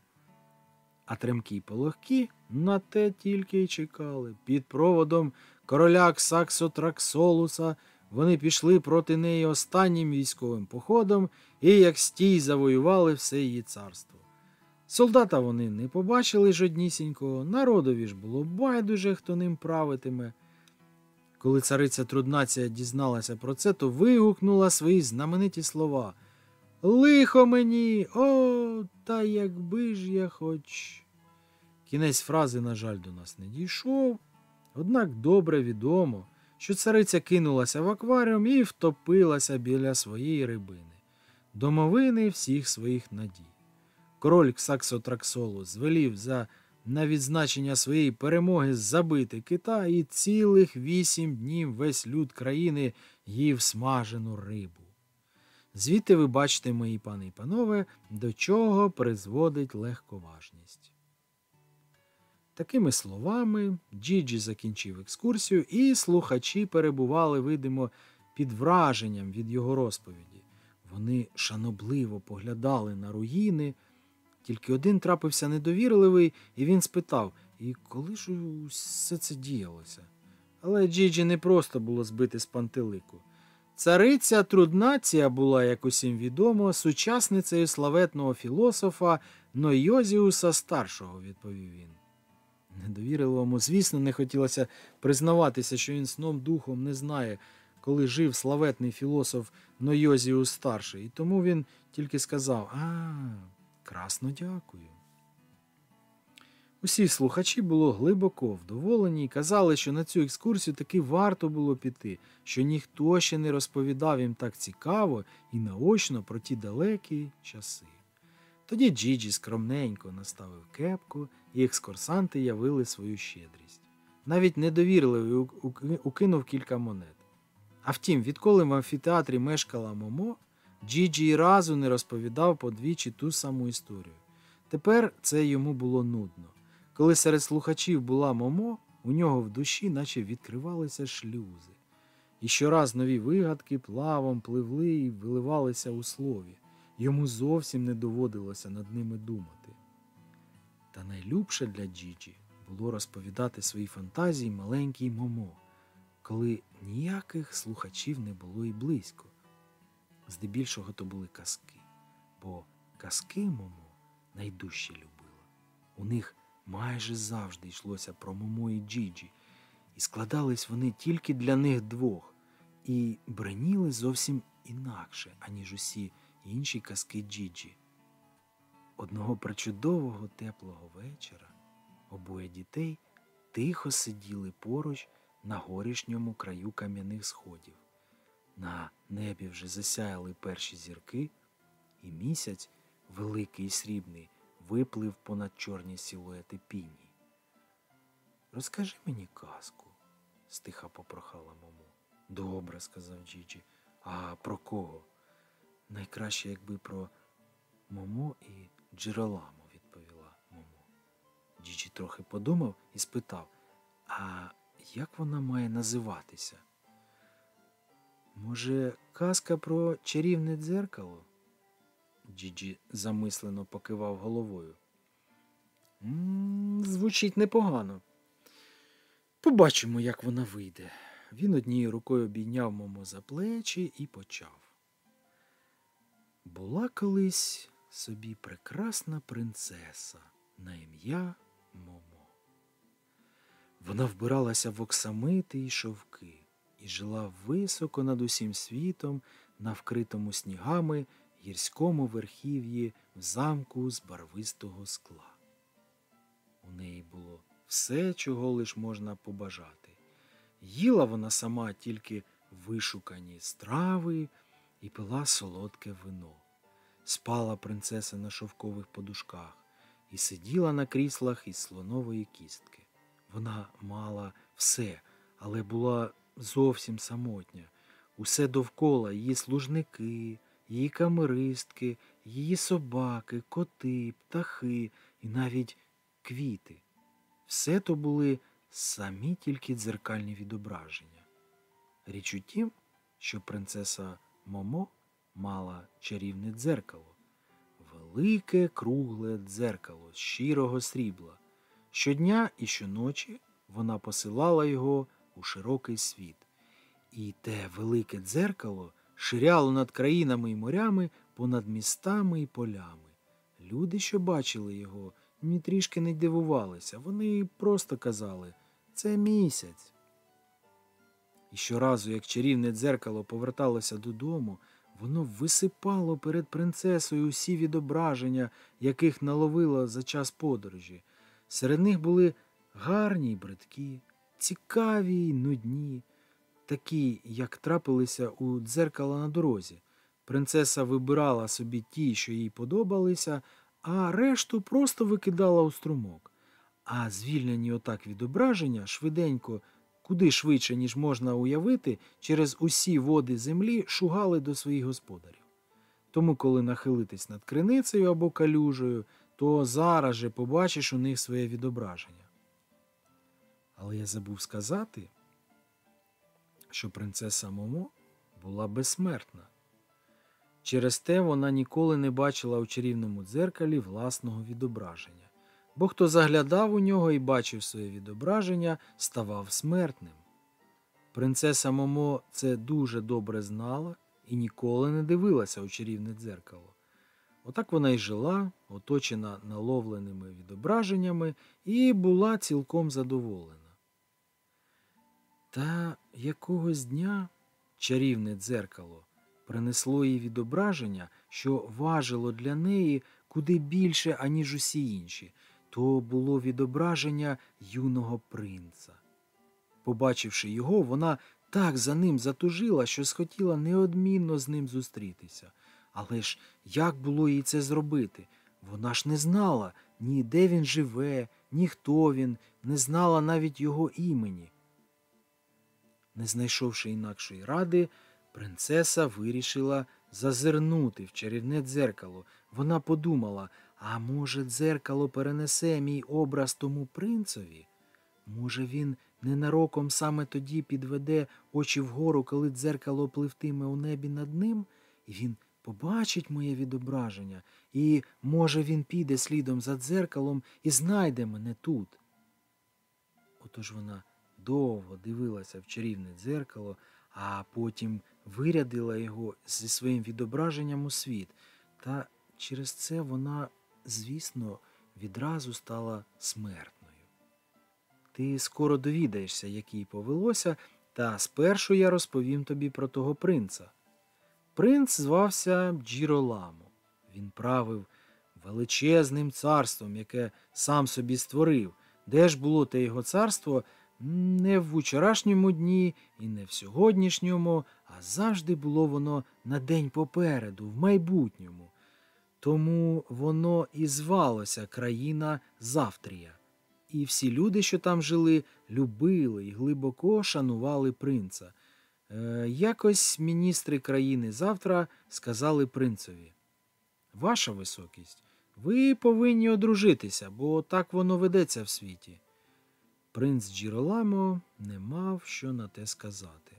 А тремкі й полегкі на те тільки й чекали. Під проводом короля Ксаксо Траксолуса вони пішли проти неї останнім військовим походом і, як стій, завоювали все її царство. Солдата вони не побачили жоднісінького, народові ж було байдуже, хто ним правитиме. Коли цариця Труднація дізналася про це, то вигукнула свої знамениті слова. Лихо мені, о, та якби ж я хоч. Кінець фрази, на жаль, до нас не дійшов, однак добре відомо, що цариця кинулася в акваріум і втопилася біля своєї рибини, домовини всіх своїх надій. Король Ксаксотраксолу звелів за на відзначення своєї перемоги забити кита і цілих вісім днів весь люд країни їв смажену рибу. Звідти ви бачите, мої пани і панове, до чого призводить легковажність. Такими словами Джіджі закінчив екскурсію, і слухачі перебували, видимо, під враженням від його розповіді. Вони шанобливо поглядали на руїни. Тільки один трапився недовірливий, і він спитав, і коли ж все це діялося? Але Джіджі не просто було збити з пантелику. Цариця Труднація була, як усім відомо, сучасницею славетного філософа Нойозіуса старшого, відповів він. Недовірливому, звісно, не хотілося признаватися, що він сном духом не знає, коли жив славетний філософ Нойозіус старший, і тому він тільки сказав А. Красно дякую. Усі слухачі було глибоко вдоволені і казали, що на цю екскурсію таки варто було піти, що ніхто ще не розповідав їм так цікаво і наочно про ті далекі часи. Тоді Джіджі скромненько наставив кепку, і екскурсанти явили свою щедрість. Навіть недовірливий укинув кілька монет. А втім, відколи в амфітеатрі мешкала Момо, Джіджі разу не розповідав подвічі ту саму історію. Тепер це йому було нудно. Коли серед слухачів була Момо, у нього в душі наче відкривалися шлюзи. І щораз нові вигадки плавом пливли і виливалися у слові. Йому зовсім не доводилося над ними думати. Та найлюбше для Джіджі було розповідати свої фантазії маленькій Момо, коли ніяких слухачів не було і близько здебільшого то були казки, бо казки Момо найдужче любила. У них майже завжди йшлося про Момо і Джіджі, і складались вони тільки для них двох, і бреніли зовсім інакше, аніж усі інші казки Джіджі. Одного причудового теплого вечора обоє дітей тихо сиділи поруч на горішньому краю кам'яних сходів. На небі вже засяяли перші зірки, і місяць, великий і срібний, виплив понад чорні силуети піні. Розкажи мені казку, стиха попрохала Мому. Добре, сказав Джіджі. А про кого? Найкраще, якби про Момо і Джероламо, відповіла Момо. Джіджі трохи подумав і спитав, а як вона має називатися? Може, казка про чарівне дзеркало? Джіджі замислено покивав головою. «М, Звучить непогано. Побачимо, як вона вийде. Він однією рукою обійняв Момо за плечі і почав. Була колись собі прекрасна принцеса на ім'я Момо. Вона вбиралася в оксамити і шовки і жила високо над усім світом на вкритому снігами гірському верхів'ї в замку з барвистого скла. У неї було все, чого лиш можна побажати. Їла вона сама тільки вишукані страви і пила солодке вино. Спала принцеса на шовкових подушках і сиділа на кріслах із слонової кістки. Вона мала все, але була зовсім самотня. Усе довкола її служники, її камеристки, її собаки, коти, птахи і навіть квіти. Все то були самі тільки дзеркальні відображення. Річ у тім, що принцеса Момо мала чарівне дзеркало, велике кругле дзеркало з щирого срібла. Щодня і щоночі вона посилала його у широкий світ. І те велике дзеркало ширяло над країнами і морями, понад містами і полями. Люди, що бачили його, ні трішки не дивувалися. Вони просто казали це місяць. І щоразу, як чарівне дзеркало поверталося додому, воно висипало перед принцесою усі відображення, яких наловило за час подорожі. Серед них були гарні й бридкі, цікаві й нудні, такі, як трапилися у дзеркала на дорозі. Принцеса вибирала собі ті, що їй подобалися, а решту просто викидала у струмок. А звільнені отак відображення швиденько, куди швидше, ніж можна уявити, через усі води землі шугали до своїх господарів. Тому, коли нахилитись над криницею або калюжею, то зараз же побачиш у них своє відображення. Але я забув сказати, що принцеса Момо була безсмертна. Через те вона ніколи не бачила у чарівному дзеркалі власного відображення, бо хто заглядав у нього і бачив своє відображення, ставав смертним. Принцеса Момо це дуже добре знала і ніколи не дивилася у чарівне дзеркало. Отак вона й жила, оточена наловленими відображеннями, і була цілком задоволена. Та якогось дня чарівне дзеркало принесло їй відображення, що важило для неї куди більше, аніж усі інші. То було відображення юного принца. Побачивши його, вона так за ним затужила, що схотіла неодмінно з ним зустрітися. Але ж як було їй це зробити? Вона ж не знала ні де він живе, ні хто він, не знала навіть його імені. Не знайшовши інакшої ради, принцеса вирішила зазирнути в чарівне дзеркало. Вона подумала, а може, дзеркало перенесе мій образ тому принцові? Може, він ненароком саме тоді підведе очі вгору, коли дзеркало пливтиме у небі над ним, і він побачить моє відображення, і, може, він піде слідом за дзеркалом і знайде мене тут. Отож вона довго дивилася в чарівне дзеркало, а потім вирядила його зі своїм відображенням у світ, та через це вона, звісно, відразу стала смертною. Ти скоро довідаєшся, як їй повелося, та спершу я розповім тобі про того принца. Принц звався Джіроламо. Він правив величезним царством, яке сам собі створив. Де ж було те його царство? Не в вчорашньому дні і не в сьогоднішньому, а завжди було воно на день попереду, в майбутньому. Тому воно і звалося країна Завтрія. І всі люди, що там жили, любили і глибоко шанували принца. Е, якось міністри країни завтра сказали принцеві Ваша високість, ви повинні одружитися, бо так воно ведеться в світі. Принц Джіроламо не мав що на те сказати.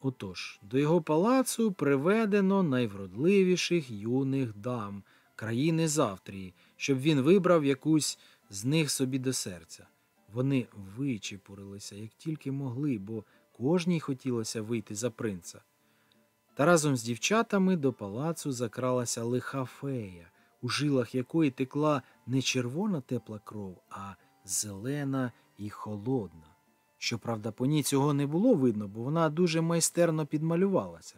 Отож, до його палацу приведено найвродливіших юних дам країни Завтрії, щоб він вибрав якусь з них собі до серця. Вони вичепурилися, як тільки могли, бо кожній хотілося вийти за принца. Та разом з дівчатами до палацу закралася лиха фея, у жилах якої текла не червона тепла кров, а зелена і холодна. Щоправда, по ній цього не було видно, бо вона дуже майстерно підмалювалася.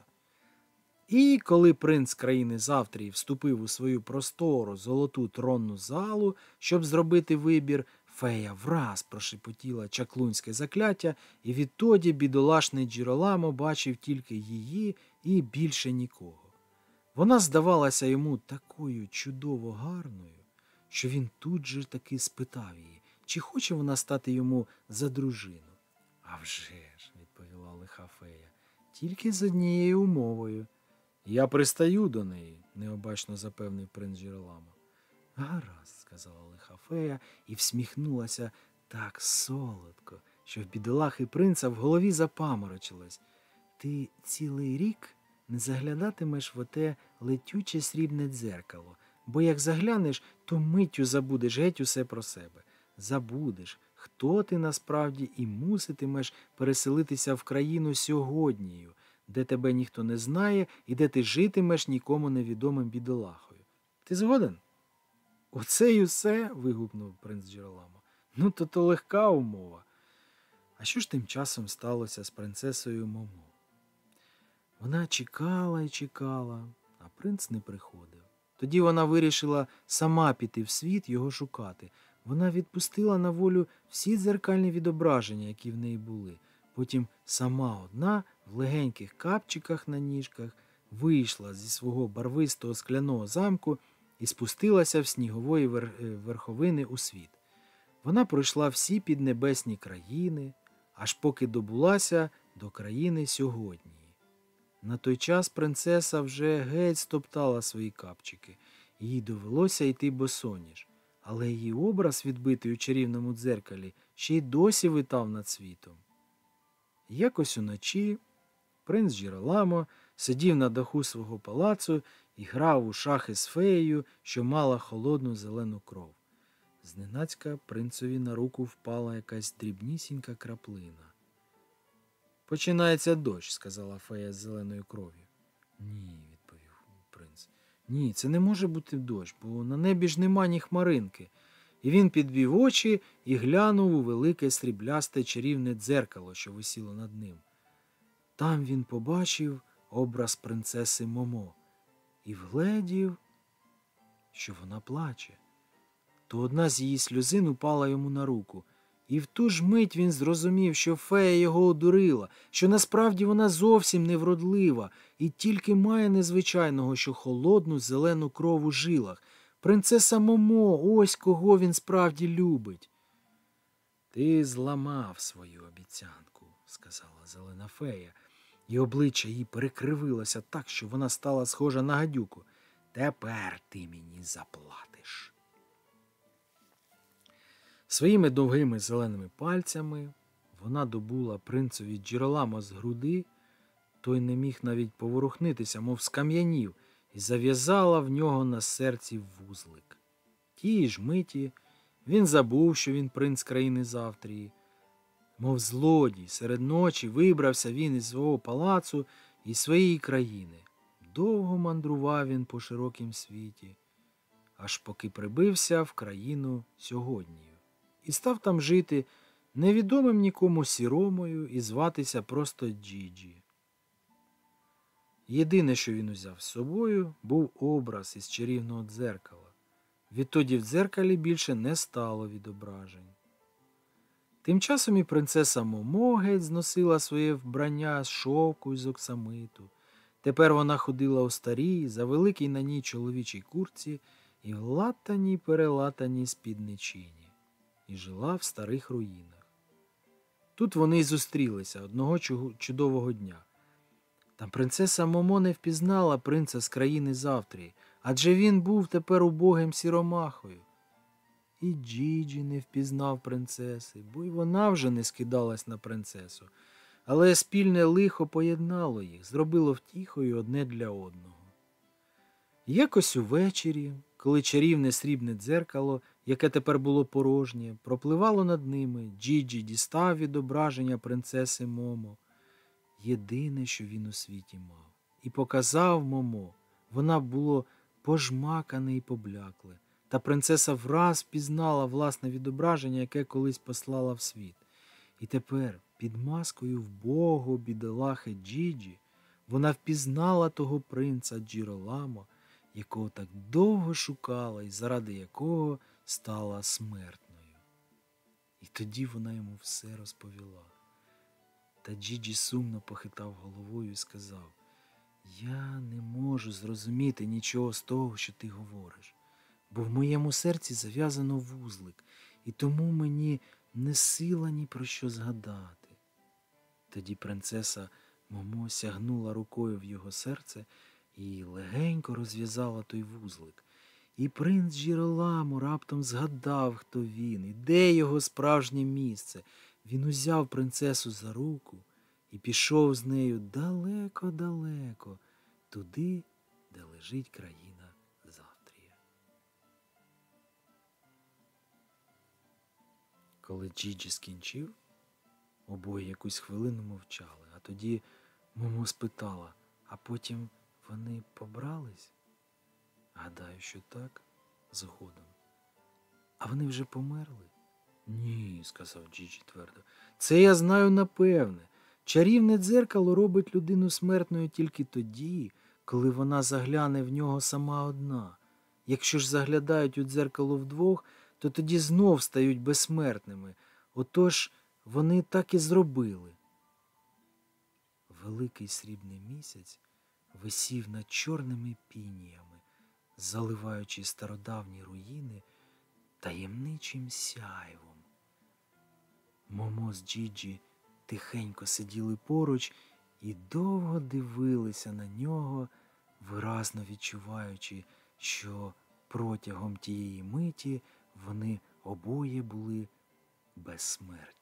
І коли принц країни Завтрії вступив у свою простору золоту тронну залу, щоб зробити вибір, фея враз прошепотіла чаклунське закляття, і відтоді бідолашний Джіроламо бачив тільки її і більше нікого. Вона здавалася йому такою чудово гарною, що він тут же таки спитав її, чи хоче вона стати йому за дружину. «А вже ж», – відповіла лиха фея, тільки з однією умовою. Я пристаю до неї, необачно запевнив принц Джероламо. Гаразд, сказала лиха фея і всміхнулася так солодко, що в бідолахи принца в голові запаморочилось. Ти цілий рік не заглядатимеш в оте летюче срібне дзеркало, бо як заглянеш, то миттю забудеш геть усе про себе. Забудеш, хто ти насправді і муситимеш переселитися в країну сьогоднію, де тебе ніхто не знає і де ти житимеш нікому невідомим бідолахою. Ти згоден? Оце й усе. вигукнув принц Джероламо. Ну, то то легка умова. А що ж тим часом сталося з принцесою Момо? Вона чекала і чекала, а принц не приходив. Тоді вона вирішила сама піти в світ його шукати. Вона відпустила на волю всі дзеркальні відображення, які в неї були. Потім сама одна в легеньких капчиках на ніжках вийшла зі свого барвистого скляного замку і спустилася в снігової е, верховини у світ. Вона пройшла всі піднебесні країни, аж поки добулася до країни сьогодні. На той час принцеса вже геть стоптала свої капчики, їй довелося йти босоніж, але її образ, відбитий у чарівному дзеркалі, ще й досі витав над світом. Якось уночі принц Джіроламо сидів на даху свого палацу і грав у шахи з феєю, що мала холодну зелену кров. Зненацька принцеві на руку впала якась дрібнісінька краплина. Починається дощ, сказала фея з зеленою кров'ю. Ні, відповів принц. Ні, це не може бути дощ, бо на небі ж нема ні хмаринки. І він підвів очі і глянув у велике сріблясте чарівне дзеркало, що висіло над ним. Там він побачив образ принцеси Момо і вгледів, що вона плаче. То одна з її сльозин упала йому на руку. І в ту ж мить він зрозумів, що фея його одурила, що насправді вона зовсім невродлива і тільки має незвичайного, що холодну зелену кров у жилах. Принцеса Момо, ось кого він справді любить. Ти зламав свою обіцянку, сказала зелена фея, і обличчя їй перекривилося так, що вона стала схожа на гадюку. Тепер ти мені заплатиш. Своїми довгими зеленими пальцями вона добула принцеві джерелама з груди, той не міг навіть поворухнитися, мов скам'янів, і зав'язала в нього на серці вузлик. Тієї ж миті він забув, що він принц країни Завтрії. Мов злодій, серед ночі вибрався він із свого палацу і своєї країни. Довго мандрував він по широкім світі, аж поки прибився в країну сьогоднію. І став там жити невідомим нікому сіромою і зватися просто Джіджі. Єдине, що він узяв з собою, був образ із чарівного дзеркала. Відтоді в дзеркалі більше не стало відображень. Тим часом і принцеса Момо геть зносила своє вбрання з шовку і з оксамиту. Тепер вона ходила у старій, завеликій на ній чоловічій курці і в латаній перелатаній спідничині, і жила в старих руїнах. Тут вони й зустрілися одного чудового дня. Та принцеса Момо не впізнала принца з країни Завтрії, адже він був тепер убогим сіромахою. І Джіджі не впізнав принцеси, бо й вона вже не скидалась на принцесу. Але спільне лихо поєднало їх, зробило втіхою одне для одного. Якось увечері, коли чарівне срібне дзеркало, яке тепер було порожнє, пропливало над ними, Джіджі дістав відображення принцеси Момо, єдине, що він у світі мав, і показав Момо. Вона було пожмакане і поблякле, та принцеса враз пізнала власне відображення, яке колись послала в світ. І тепер, під маскою вбогого бідолахи Джіджі, вона впізнала того принца Джіроламо, якого так довго шукала і заради якого стала смертною. І тоді вона йому все розповіла. Та Джіджі сумно похитав головою і сказав: Я не можу зрозуміти нічого з того, що ти говориш, бо в моєму серці зав'язано вузлик, і тому мені не сила ні про що згадати. Тоді принцеса Момо сягнула рукою в його серце і легенько розв'язала той вузлик. І принц Джіроламо раптом згадав, хто він, і де його справжнє місце. Він узяв принцесу за руку і пішов з нею далеко-далеко, туди, де лежить країна Завтрія. Коли Джіджі скінчив, обоє якусь хвилину мовчали, а тоді Момо спитала, а потім вони побрались? Гадаю, що так, згодом. А вони вже померли? Ні, сказав Джіджі твердо. Це я знаю напевне. Чарівне дзеркало робить людину смертною тільки тоді, коли вона загляне в нього сама одна. Якщо ж заглядають у дзеркало вдвох, то тоді знов стають безсмертними. Отож вони так і зробили. Великий срібний місяць висів над чорними пініями, заливаючи стародавні руїни таємничим сяйвом. Момо з Джіджі тихенько сиділи поруч і довго дивилися на нього, виразно відчуваючи, що протягом тієї миті вони обоє були безсмертні.